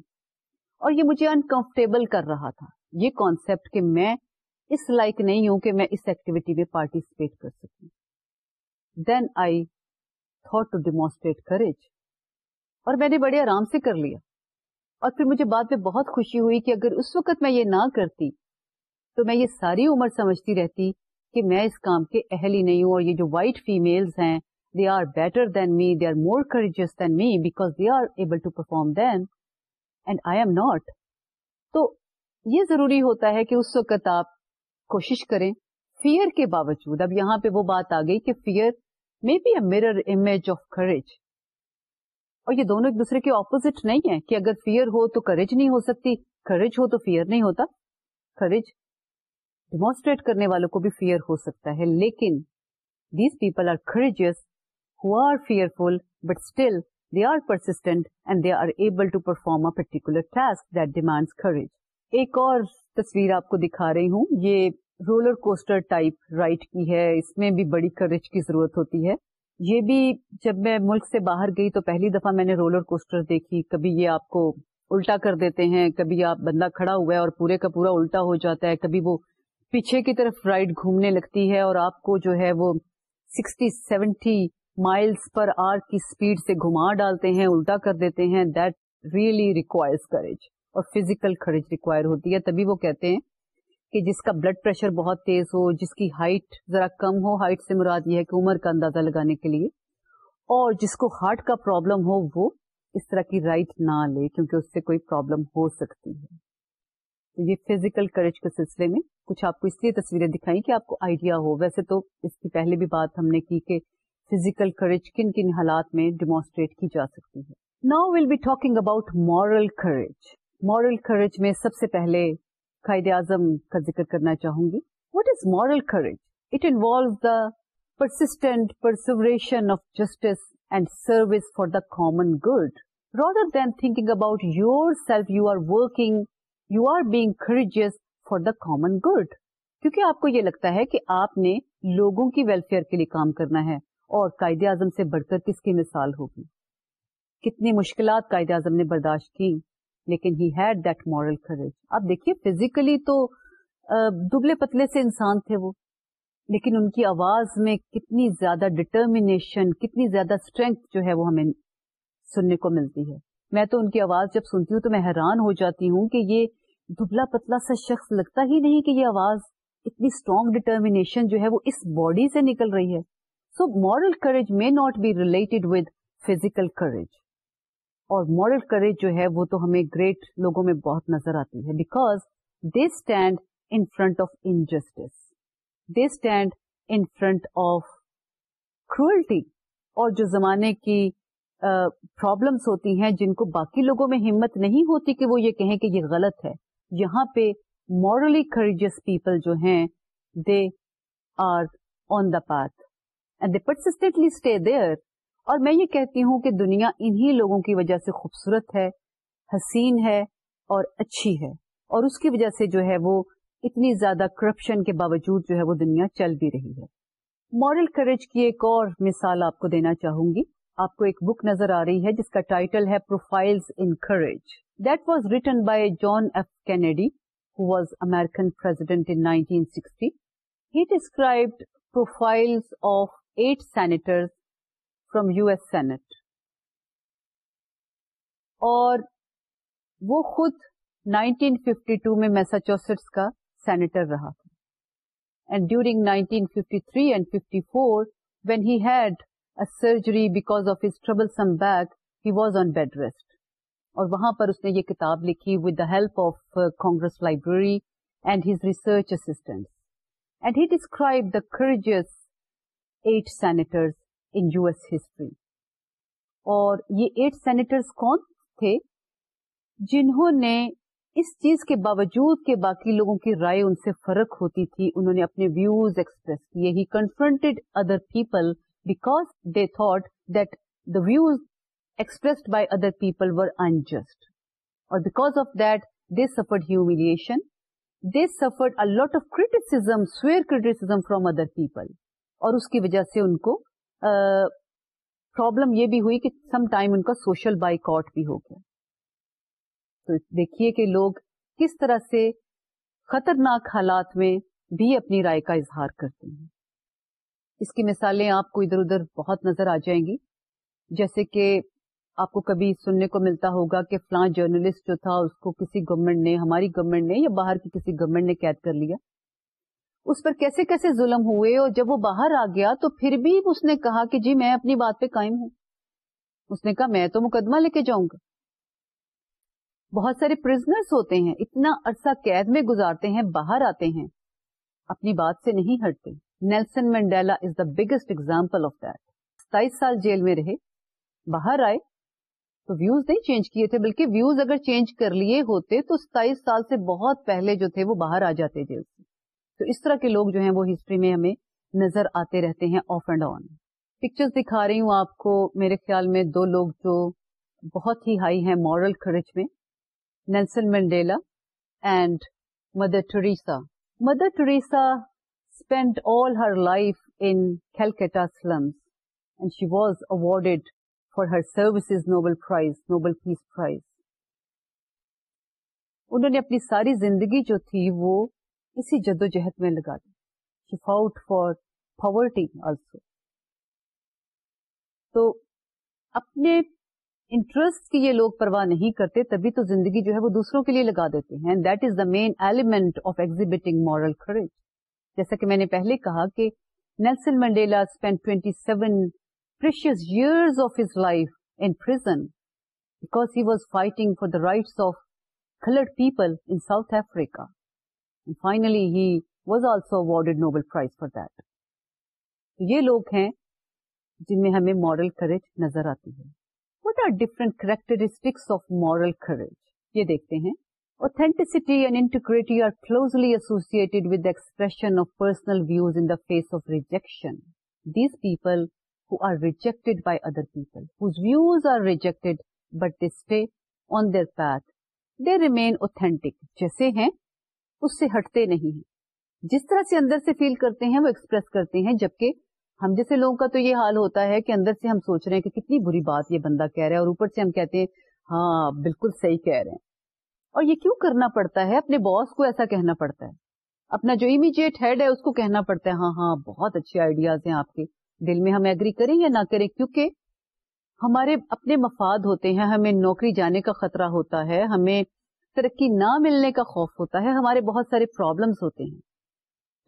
اور یہ مجھے انکمفرٹیبل کر رہا تھا یہ کانسیپٹ کہ میں اس لائک نہیں ہوں کہ میں اس ایکٹیویٹی میں پارٹیسپیٹ کر سکوں then I thought to demonstrate courage اور میں نے بڑے آرام سے کر لیا اور پھر مجھے بعد میں بہت خوشی ہوئی کہ اگر اس وقت میں یہ نہ کرتی تو میں یہ ساری عمر سمجھتی رہتی کہ میں اس کام کے اہل ہی نہیں ہوں اور یہ جو وائٹ فیمیلز ہیں they are better than me they are more courageous than me back they are able to perform then and I am not تو یہ ضروری ہوتا ہے کہ اس وقت آپ کوشش کریں فیئر کے باوجود اب یہاں پہ وہ بات آ گئی کہ fear may be a mirror image of courage اور یہ دونوں ایک دوسرے کے اپوزٹ نہیں ہے کہ اگر فیئر ہو تو کریج نہیں ہو سکتی کریج ہو تو فیئر نہیں ہوتا کریج ڈیمونسٹریٹ کرنے والوں کو بھی فیئر ہو سکتا ہے لیکن these people are courageous who are fearful but still they are persistent and they are able to perform a particular task that demands courage. ایک اور تصویر آپ کو دکھا رہی ہوں یہ رولر کوسٹر ٹائپ رائٹ کی ہے اس میں بھی بڑی کریج کی ضرورت ہوتی ہے یہ بھی جب میں ملک سے باہر گئی تو پہلی دفعہ میں نے رولر کوسٹر دیکھی کبھی یہ آپ کو الٹا کر دیتے ہیں کبھی آپ بندہ کھڑا ہوا ہے اور پورے کا پورا الٹا ہو جاتا ہے کبھی وہ پیچھے کی طرف رائڈ گھومنے لگتی ہے اور آپ کو جو ہے وہ sixty seventy miles per are کی اسپیڈ سے گھما ڈالتے ہیں الٹا کر دیتے ہیں دیٹ ریئلی ریکوائرز کریج اور فزیکل کریج ریکوائر ہوتی ہے تبھی وہ کہتے ہیں کہ جس کا بلڈ پریشر بہت تیز ہو جس کی ہائٹ ذرا کم ہو ہائٹ سے مراد یہ ہے کہ عمر کا اندازہ لگانے کے لیے اور جس کو ہارٹ کا پرابلم ہو وہ اس طرح کی رائٹ نہ لے کیونکہ اس سے کوئی پرابلم ہو سکتی ہے تو یہ فزیکل کریج کے سلسلے میں کچھ آپ کو اس لیے تصویریں دکھائیں کہ آپ کو آئیڈیا ہو ویسے تو اس کی پہلے بھی بات ہم نے کی کہ فزیکل کریج کن کن حالات میں ڈیمانسٹریٹ کی جا سکتی ہے now will be talking about moral courage moral courage میں سب سے پہلے قائد اعظم کا ذکر کرنا چاہوں گی what is moral courage it involve the persistent persuasion of justice and service for the common good rather than thinking about yourself you are working you are being courageous for the common good کیونکہ آپ کو یہ لگتا ہے کہ آپ نے لوگوں کی ویلفیئر کے لیے کام کرنا ہے اور قائد اعظم سے بڑھ کر کس کی مثال ہوگی کتنی مشکلات قائد اعظم نے برداشت کی لیکن ہی ہیڈ دیٹ کریج آپ دیکھیے فزیکلی تو دبلے پتلے سے انسان تھے وہ لیکن ان کی آواز میں کتنی زیادہ ڈٹرمینیشن کتنی زیادہ اسٹرینگ جو ہے وہ ہمیں سننے کو ملتی ہے میں تو ان کی آواز جب سنتی ہوں تو میں حیران ہو جاتی ہوں کہ یہ دبلا پتلا سا شخص لگتا ہی نہیں کہ یہ آواز اتنی اسٹرانگ ڈٹرمینیشن جو ہے وہ اس باڈی سے نکل رہی ہے so moral courage may not be related with physical courage اور مورل کریج جو ہے وہ تو ہمیں گریٹ لوگوں میں بہت نظر آتی ہے because they stand in front of injustice they stand in front of cruelty اور جو زمانے کی پرابلمس ہوتی ہیں جن کو باقی لوگوں میں ہمت نہیں ہوتی کہ وہ یہ کہیں کہ یہ غلط ہے یہاں پہ مورلی کریجس پیپل جو ہیں they are on the path and they persistently stay there اور میں یہ کہتی ہوں کہ دنیا انہی لوگوں کی وجہ سے خوبصورت ہے حسین ہے اور اچھی ہے اور اس کی وجہ سے جو ہے وہ اتنی زیادہ کرپشن کے باوجود جو ہے وہ دنیا چل بھی رہی ہے مورل کریج کی ایک اور مثال آپ کو دینا چاہوں گی آپ کو ایک بک نظر آ رہی ہے جس کا ٹائٹل ہے Profiles in Courage that was written by John F Kennedy who was American 1960, he describe profile of eight senators from U S Senate اور وہ خود 1952 میں میساچوسٹس کا سینیٹر رہا تھا اینڈ ڈیورنگ نائنٹین فی and fifty four when had a surgery because of his troublesome back he was on bed rest اور وہاں پر اس نے یہ کتاب لکھی with the help of Congress library and his research assistant and he describe the کر eight senators in U S history اور یہ ایٹ سینیٹرز کون تھے جنہوں نے اس چیز کے باوجود کے باقی لوگوں کی رائے ان سے فرق ہوتی تھی انہوں نے اپنے ویوز ایکسپریس کیے he confronted other people because they thought that the views expressed by other people were unjust اور because of that they suffered humiliation they suffered lot of criticism severe criticism from other people اور اس کی وجہ سے ان کو problem یہ بھی ہوئی کہ سم ٹائم ان کا سوشل بائک آؤٹ بھی ہو گیا تو دیکھیے کہ لوگ کس طرح سے خطرناک حالات میں بھی اپنی رائے کا اظہار کرتے ہیں اس کی مثالیں آپ کو ادھر ادھر بہت نظر آ جائیں گی جیسے کہ آپ کو کبھی سننے کو ملتا ہوگا کہ فلاں جرنلسٹ جو تھا اس کو کسی گورنمنٹ نے ہماری گورنمنٹ نے یا باہر کی کسی گورنمنٹ نے قید کر لیا اس پر کیسے کیسے ظلم ہوئے اور جب وہ باہر آ گیا تو پھر بھی اس نے کہا کہ جی میں اپنی بات پہ قائم ہوں اس نے کہا میں تو مقدمہ لے کے جاؤں گا بہت سارے ہوتے ہیں اتنا عرصہ قید میں گزارتے ہیں باہر آتے ہیں اپنی بات سے نہیں ہٹتے Nelson Mandela is the biggest example of that ستائیس سال جیل میں رہے باہر آئے تو ویوز نہیں چینج کیے تھے بلکہ ویوز اگر چینج کر لیے ہوتے تو ستائیس سال سے بہت پہلے جو تھے وہ باہر آ جاتے جیل تو اس طرح کے لوگ جو ہیں وہ ہسٹری میں ہمیں نظر آتے رہتے ہیں آف اینڈ آن پکچرز دکھا رہی ہوں آپ کو میرے خیال میں دو لوگ جو بہت ہی ہائی ہیں مورل کرج میں Nelson Mandela and Mother Teresa Mother Teresa spend all her life in Calcutta slums and she was awarded for her services Nobel prize Nobel peace prize انہوں نے اپنی ساری زندگی جو تھی وہ اسی جد و جہد میں لگا دی فاؤٹ فار پاورٹی آلسو تو اپنے انٹرسٹ کی یہ لوگ پرواہ نہیں کرتے تبھی تو زندگی جو ہے وہ دوسروں کے لیے لگا دیتے ہیں that is the main element of exhibiting moral courage جیسا کہ میں نے پہلے کہا کہ Nelson Mandela spend twenty seven precious years of his life in prison because he was fighting for the rights of coloured people in South Africa finally was also awarded Nobel prize for دے لوگ ہیں جن میں ہمیں moral courage نظر آتی ہے what are different characteristics moral courage یہ دیکھتے ہیں authenticated with expressional these whose views are rejected, but they stay on their path. They remain authentic. جیسے ہیں اس سے ہٹتے نہیں ہیں جس طرح سے اندر سے فیل کرتے ہیں وہ ایکسپریس کرتے ہیں جبکہ ہم جیسے لوگوں کا تو یہ حال ہوتا ہے کہ کتنی بری بات یہ بندہ کہہ رہا ہے اور اوپر سے ہم کہتے ہیں ہاں بالکل صحیح کہہ رہے ہیں اور یہ کیوں کرنا پڑتا ہے اپنے باس کو ایسا کہنا پڑتا ہے اپنا جو امیجیٹ ہیڈ ہے اس کو کہنا پڑتا ہے ہاں ہاں بہت اچھے آئیڈیاز ہیں آپ کے دل میں ہم ایگری کریں یا نہ کریں کیونکہ ہمارے اپنے مفاد ہوتے ہیں ہمیں نوکری جانے کا خطرہ ہوتا ہے ہمیں ترقی نہ ملنے کا خوف ہوتا ہے ہمارے بہت سارے پرابلمس ہوتے ہیں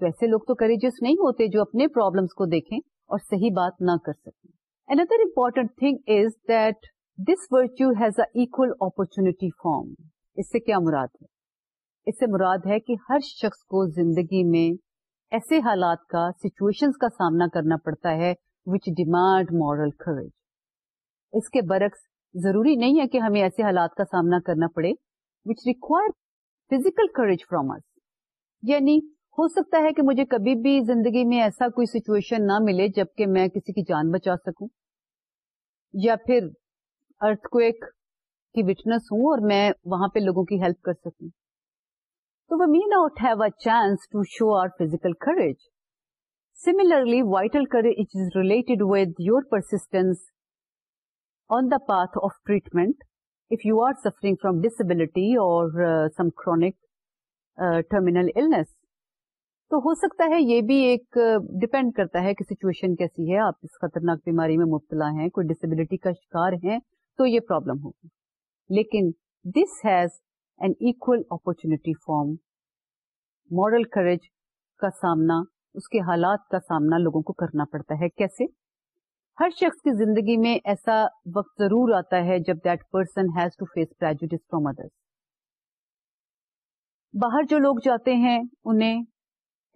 تو ایسے لوگ تو کریجیس نہیں ہوتے جو اپنے پرابلمس کو دیکھیں اور صحیح بات نہ کر سکیں thing is that this equal opportunity form اس سے کیا مراد ہے اس سے مراد ہے کہ ہر شخص کو زندگی میں ایسے حالات کا سچویشن کا سامنا کرنا پڑتا ہے وچ ڈیمانڈ مورل اس کے برعکس ضروری نہیں ہے کہ ہمیں ایسے حالات کا سامنا کرنا پڑے فیکل کریج فروم ارس یعنی ہو سکتا ہے کہ مجھے کبھی بھی زندگی میں ایسا کوئی سچویشن نہ ملے جبکہ میں کسی کی جان بچا سکوں یا پھر ارتھکویک کی وٹنس ہوں اور میں وہاں پہ لوگوں کی ہیلپ کر سکوں تو we may not have a chance to show our physical courage similarly vital courage is related with your persistence on the path of treatment if you are suffering from disability or terminal تو ہو سکتا ہے یہ بھی ایک depend uh, کرتا ہے کہ سچویشن کیسی ہے آپ اس خطرناک بیماری میں مبتلا ہیں کوئی ڈسبلٹی کا شکار ہیں تو یہ پرابلم ہوگی لیکن this has an equal opportunity form moral courage کا سامنا اس کے حالات کا سامنا لوگوں کو کرنا پڑتا ہے کیسے ہر شخص کی زندگی میں ایسا وقت ضرور آتا ہے جب that person has to face prejudice from others باہر جو لوگ جاتے ہیں انہیں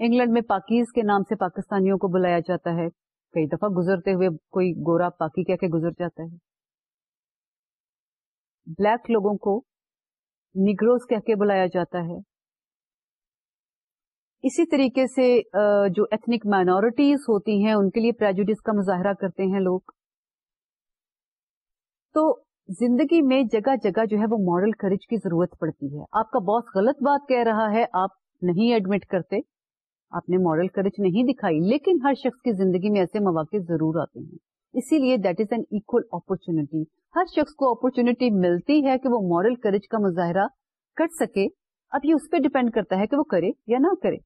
انگلینڈ میں پاکیز کے نام سے پاکستانیوں کو بلایا جاتا ہے کئی دفعہ گزرتے ہوئے کوئی گورا پاکی کہہ کے گزر جاتا ہے بلیک لوگوں کو نیگروز کہہ کے بلایا جاتا ہے اسی طریقے سے جو ایتھنک مائنورٹیز ہوتی ہیں ان کے لیے پریجوڈس کا مظاہرہ کرتے ہیں لوگ تو زندگی میں جگہ جگہ جو ہے وہ مارل کریج کی ضرورت پڑتی ہے آپ کا باس غلط بات کہہ رہا ہے آپ نہیں ایڈمٹ کرتے آپ نے مارل کریج نہیں دکھائی لیکن ہر شخص کی زندگی میں ایسے مواقع ضرور آتے ہیں اسی لیے that is an equal opportunity ہر شخص کو اپرچونیٹی ملتی ہے کہ وہ مارل کریج کا مظاہرہ کر سکے اب یہ اس پہ ڈیپینڈ کرتا ہے کہ وہ کرے یا نہ کرے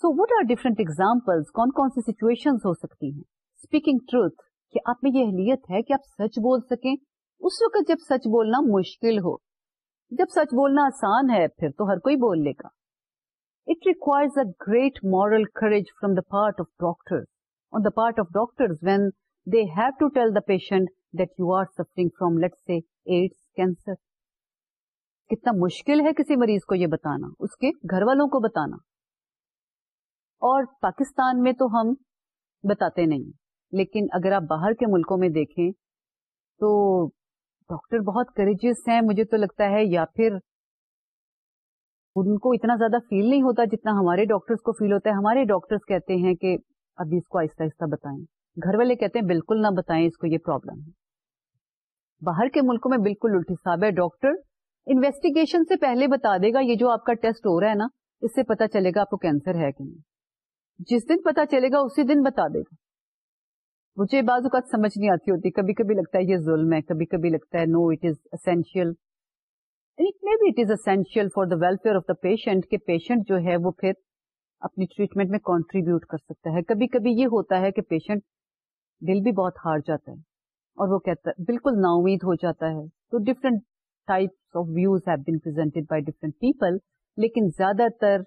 so what are different example کون کون سی سچویشن ہو سکتی ہیں اسپیکنگ ٹروتھ کہ آپ میں یہ اہلیت ہے کہ آپ سچ بول سکیں اس وقت جب سچ بولنا مشکل ہو جب سچ بولنا آسان ہے پھر تو ہر کوئی بول لے گا it requires a great moral courage from the part of doctor on the part of doctor when they have to tell the patient that you are suffering from let's see AIDS cancer کتنا مشکل ہے کسی مریض کو یہ بتانا اس کے گھر والوں کو بتانا اور پاکستان میں تو ہم بتاتے نہیں لیکن اگر آپ باہر کے ملکوں میں دیکھیں تو ڈاکٹر بہت کریجیس ہیں مجھے تو لگتا ہے یا پھر ان کو اتنا زیادہ فیل نہیں ہوتا جتنا ہمارے ڈاکٹرس کو فیل ہوتا ہے ہمارے ڈاکٹرس کہتے ہیں کہ ابھی اس کو آہستہ آہستہ بتائیں گھر والے کہتے ہیں بالکل نہ بتائیں اس کو یہ پرابلم ہے باہر کے ملکوں میں بالکل الٹ حساب ہے ڈاکٹر انویسٹیگیشن سے پہلے بتا دے گا یہ جو آپ کا ٹیسٹ ہو رہا ہے نا اس سے پتا چلے گا آپ کو کینسر ہے کہ نہیں جس دن پتا چلے گا اسی دن بتا دے گا مجھے بعض اوقات سمجھ نہیں آتی ہوتی کبھی کبھی لگتا ہے یہ ظلم ہے کبھی کبھی لگتا ہے no it is essential it is essential for the welfare of the patient کہ پیشنٹ جو ہے وہ پھر اپنی ٹریٹمنٹ میں کانٹریبیوٹ کر سکتا ہے کبھی کبھی یہ ہوتا ہے کہ پیشنٹ دل بھی بہت ہار جاتا ہے اور وہ کہتا ہے بالکل امید ہو جاتا ہے تو different types of views have been by different people لیکن زیادہ تر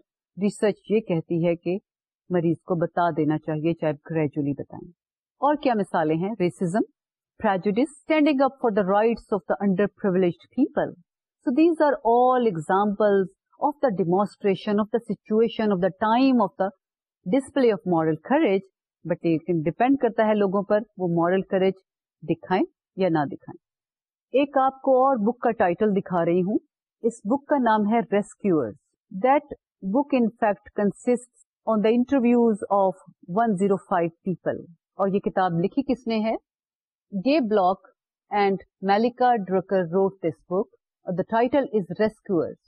ریسرچ یہ کہتی ہے کہ مریض کو بتا دینا چاہیے چاہے گریجولی بتائیں اور کیا مثالیں ہیں racism racism فریجیز up for the right of the other demonstration display of moral courage button depend کرتا ہے لوگوں پر وہ مارل کریج دکھائیں یا نہ دکھائیں ایک آپ کو اور بک کا ٹائٹل دکھا رہی ہوں اس بک کا نام ہے ریسکیور دیٹ بک فیکٹ کنسٹ اور یہ کتاب لکھی کس نے ہے Gay Block and Malka Drucker wrote this book اور دا ٹائٹل از ریسکیورس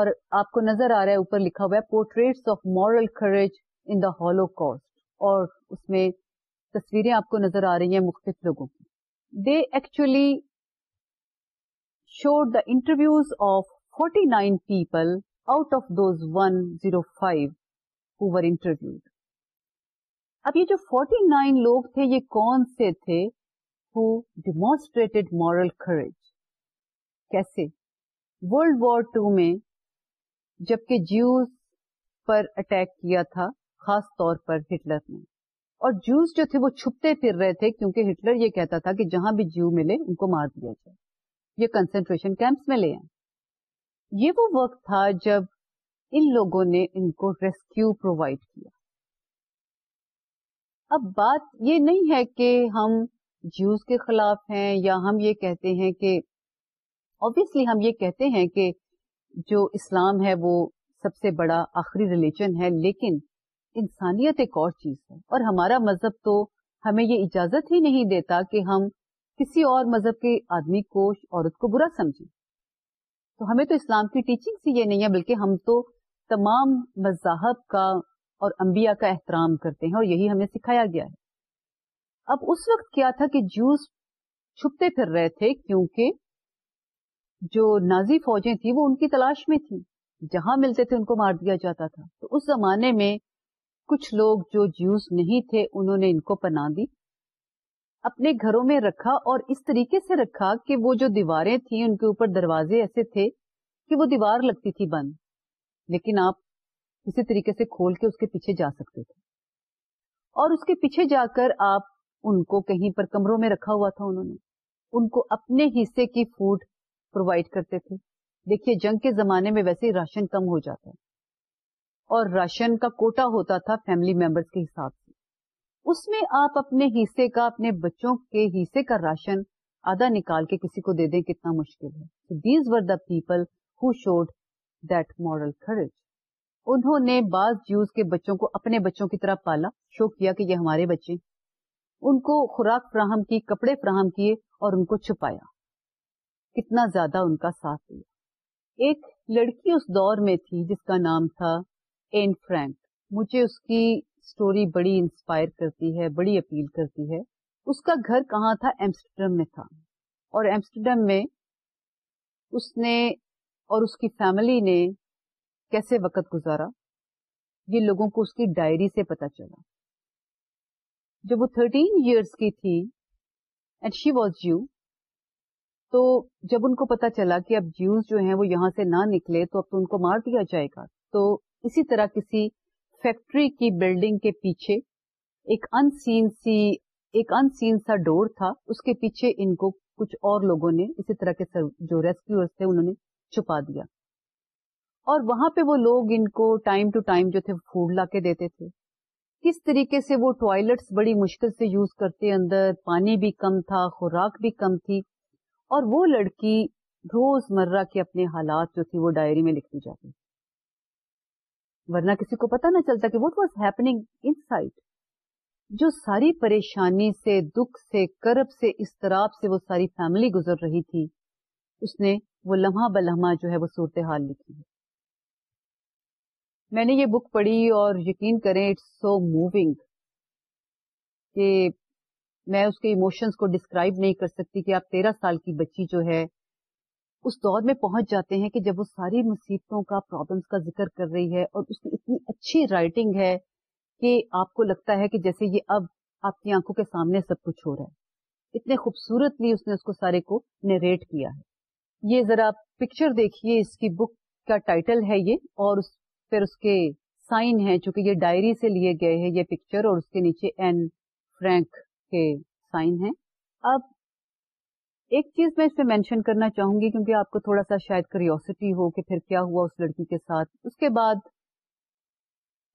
اور آپ کو نظر آ رہا ہے اوپر لکھا ہوا ہے portraits of moral courage in the holocaust اور اس میں تصویریں آپ کو نظر آ رہی ہیں مختلف لوگوں کی they actually showed the interviews of forty nine people out of those one zero five اب یہ جو 49 لوگ تھے یہ کون سے تھے ورلڈ وار ٹو میں جبکہ جیوز پر اٹیک کیا تھا خاص طور پر ہٹلر نے اور جوس جو تھے وہ چھپتے پھر رہے تھے کیونکہ ہٹلر یہ کہتا تھا کہ جہاں بھی جیو ملے ان کو مار دیا جائے یہ کنسنٹریشن کیمپس میں لے آئے یہ وہ وقت تھا جب ان لوگوں نے ان کو ریسکیو پرووائڈ کیا اب بات یہ نہیں ہے کہ ہم کے خلاف ہیں یا ہم یہ کہتے ہیں کہ ہم یہ کہتے ہیں کہ جو اسلام ہے وہ سب سے بڑا آخری ریلیجن ہے لیکن انسانیت ایک اور چیز ہے اور ہمارا مذہب تو ہمیں یہ اجازت ہی نہیں دیتا کہ ہم کسی اور مذہب کے آدمی کو عورت کو برا سمجھیں تو ہمیں تو اسلام کی ٹیچنگ سے یہ نہیں ہے بلکہ ہم تو تمام مذاہب کا اور انبیاء کا احترام کرتے ہیں اور یہی ہمیں سکھایا گیا ہے اب اس وقت کیا تھا کہ جوس چھپتے پھر رہے تھے کیونکہ جو نازی فوجیں تھیں وہ ان کی تلاش میں تھیں جہاں ملتے تھے ان کو مار دیا جاتا تھا تو اس زمانے میں کچھ لوگ جو جوس نہیں تھے انہوں نے ان کو پناہ دی اپنے گھروں میں رکھا اور اس طریقے سے رکھا کہ وہ جو دیواریں تھیں ان کے اوپر دروازے ایسے تھے کہ وہ دیوار لگتی تھی بند لیکن آپ کسی طریقے سے کھول کے اس کے پیچھے جا سکتے تھے اور اس کے پیچھے جا کر آپ ان کو کہیں پر کمروں میں رکھا ہوا تھا انہوں نے ان کو اپنے حصے کی فوڈ پرووائڈ کرتے تھے دیکھیے جنگ کے زمانے میں ویسے راشن کم ہو جاتا ہے اور راشن کا کوٹا ہوتا تھا فیملی ممبرس کے حساب سے اس میں آپ اپنے حصے کا اپنے بچوں کے حصے کا راشن آدھا نکال کے کسی کو دے دیں کتنا مشکل ہے these were the people who showed that moral courage. انہوں نے بعض جیوز کے بچوں کو اپنے بچوں کی طرح پالا شو کیا کہ یہ ہمارے بچے ان کو خوراک فراہم کی کپڑے فراہم کیے اور ان کو چھپایا کتنا زیادہ ان کا ساتھ دیا ایک لڑکی اس دور میں تھی جس کا نام تھا این فرینک مجھے اس کی اسٹوری بڑی انسپائر کرتی ہے بڑی اپیل کرتی ہے اس کا گھر کہاں تھا ایمسٹرڈم میں تھا اور ایمسٹرڈم میں اس نے اور اس کی فیملی نے کیسے وقت گزارا یہ لوگوں کو اس کی ڈائری سے پتا چلا جب وہ تھرٹین ایئرس کی تھی اینڈ شی واز تو جب ان کو پتا چلا کہ اب جیوز جو ہیں وہ یہاں سے نہ نکلے تو اب تو ان کو مار دیا جائے گا تو اسی طرح کسی فیکٹری کی بلڈنگ کے پیچھے ایک ان سین سی ایک ان سین سا ڈور تھا اس کے پیچھے ان کو کچھ اور لوگوں نے اسی طرح کے جو ریسکیورس تھے انہوں نے چھپا دیا اور وہاں پہ وہ لوگ ان کو ٹائم ٹو ٹائم جو تھے فوڈ لا کے دیتے تھے کس طریقے سے وہ ٹوائلٹس بڑی مشکل سے یوز کرتے اندر پانی بھی کم تھا خوراک بھی کم تھی اور وہ لڑکی روز مرہ کے اپنے حالات جو تھی وہ ڈائری میں لکھتی جاتی ورنہ کسی کو پتا نہ چلتا کہ what was happening inside جو ساری پریشانی سے دکھ سے کرب سے استراب سے وہ ساری فیملی گزر رہی تھی اس نے وہ لمحہ بلحمہ جو ہے وہ صورتحال لکھی ہے میں نے یہ بک پڑھی اور یقین کریں اٹس سو موونگ کہ میں اس کے ایموشنس کو ڈسکرائب نہیں کر سکتی کہ آپ تیرہ سال کی بچی جو ہے اس دور میں پہنچ جاتے ہیں کہ جب وہ ساری مصیبتوں کا پرابلمس کا ذکر کر رہی ہے اور اس کی اتنی اچھی رائٹنگ ہے کہ آپ کو لگتا ہے کہ جیسے یہ اب آپ کی آنکھوں کے سامنے سب کچھ ہو رہا ہے اتنے خوبصورت کیا ہے یہ ذرا پکچر دیکھیے اس کی بک کا ٹائٹل ہے یہ اور اس پھر اس کے سائن ہے چونکہ یہ ڈائری سے لیے گئے ہیں یہ پکچر اور اس کے نیچے این فرینک کے سائن ہیں اب ایک چیز میں اس میں مینشن کرنا چاہوں گی کیونکہ آپ کو تھوڑا سا شاید کریوسٹی ہو کہ پھر کیا ہوا اس لڑکی کے ساتھ اس کے بعد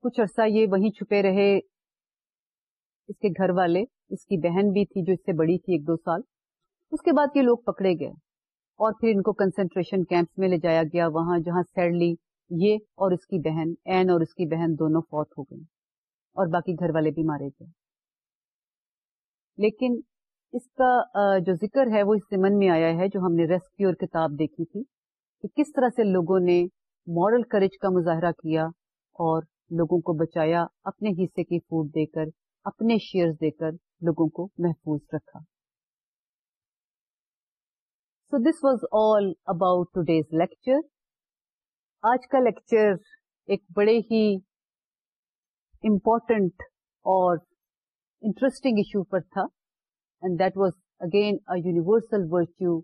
کچھ عرصہ یہ وہیں چھپے رہے اس کے گھر والے اس کی بہن بھی تھی جو اس سے بڑی تھی ایک دو سال اس کے بعد یہ لوگ پکڑے گئے اور پھر ان کو کنسنٹریشن کیمپس میں لے جایا گیا وہاں جہاں سیڈلی یہ اور اس کی بہن این اور اس کی بہن دونوں فوت ہو گئی اور باقی گھر والے بھی مارے گئے لیکن اس کا جو ذکر ہے وہ اس سے من میں آیا ہے جو ہم نے ریسکیو اور کتاب دیکھی تھی کہ کس طرح سے لوگوں نے مورل کریج کا مظاہرہ کیا اور لوگوں کو بچایا اپنے حصے کی فوڈ دے کر اپنے شیئر دے کر لوگوں کو محفوظ رکھا this was all about today's lecture آج کا لیکچر ایک بڑے ہی امپورٹنٹ اور انٹرسٹنگ ایشو پر تھا and that was again a universal virtue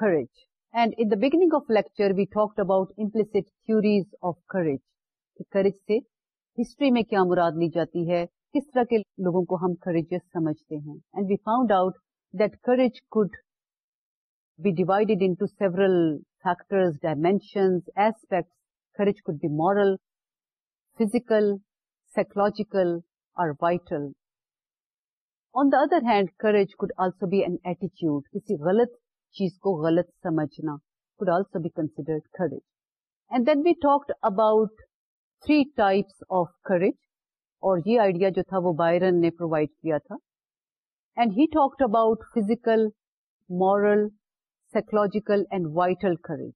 courage and in the beginning of lecture we talked about implicit theories of courage courage سے history میں کیا مراد لی جاتی ہے کس طرح کے لوگوں کو ہم کریجس سمجھتے ہیں and we found out that courage could be divided into several factor dimensions aspects courage could be moral physical psychological on the other hand courage کلسو بیٹی غلط چیز کو غلط سمجھنا could also be considered then we talked about three types of courage اور یہ idea جو تھا وہ بائرن نے پرووائڈ کیا تھا and he talked about physical moral psychological and vital courage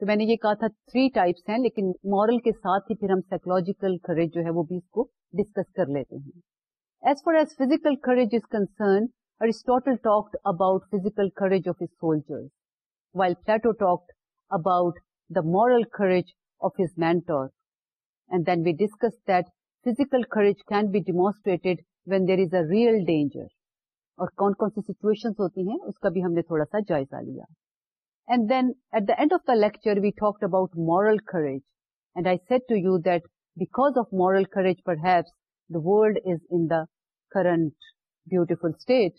تو میں نے یہ کہا تھا تھری ٹائپس ہیں لیکن مورل کے ساتھ ہی پھر ہم سائیکولوجیکل کریج جو ہے وہ بھی اس کو ڈسکس کر لیتے ہیں as far as physical courage is concern Aristotle talked about physical courage of his soldier while Plato talked about the moral courage of his mentor and then we discuss that physical courage can be demonstrated when there is a real danger اور کون کون سی situation ہوتی ہیں اس کا بھی ہم نے تھوڑا سا جائزہ لیا and and then at of of the the the lecture we talk about moral moral courage courage I said to you that because perhaps is in current beautiful state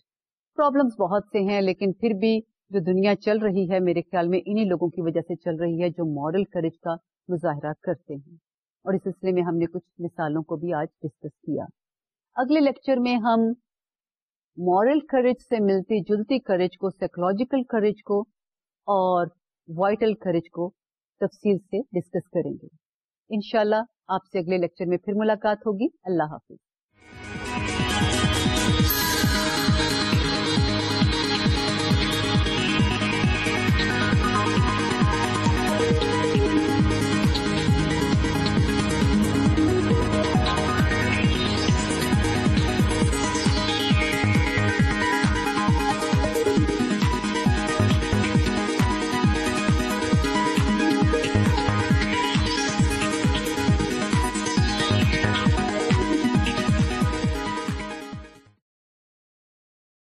problems بہت سے ہیں لیکن پھر بھی جو دنیا چل رہی ہے میرے خیال میں انہیں لوگوں کی وجہ سے چل رہی ہے جو مورل کریج کا مظاہرہ کرتے ہیں اور اس سلسلے میں ہم نے کچھ مثالوں کو بھی آج ڈسکس کیا اگلے لیکچر میں ہم مورل کریج سے ملتی جلتی کریج کو سائیکولوجیکل کریج کو اور وائٹل کریج کو تفصیل سے ڈسکس کریں گے انشاءاللہ شاء آپ سے اگلے لیکچر میں پھر ملاقات ہوگی اللہ حافظ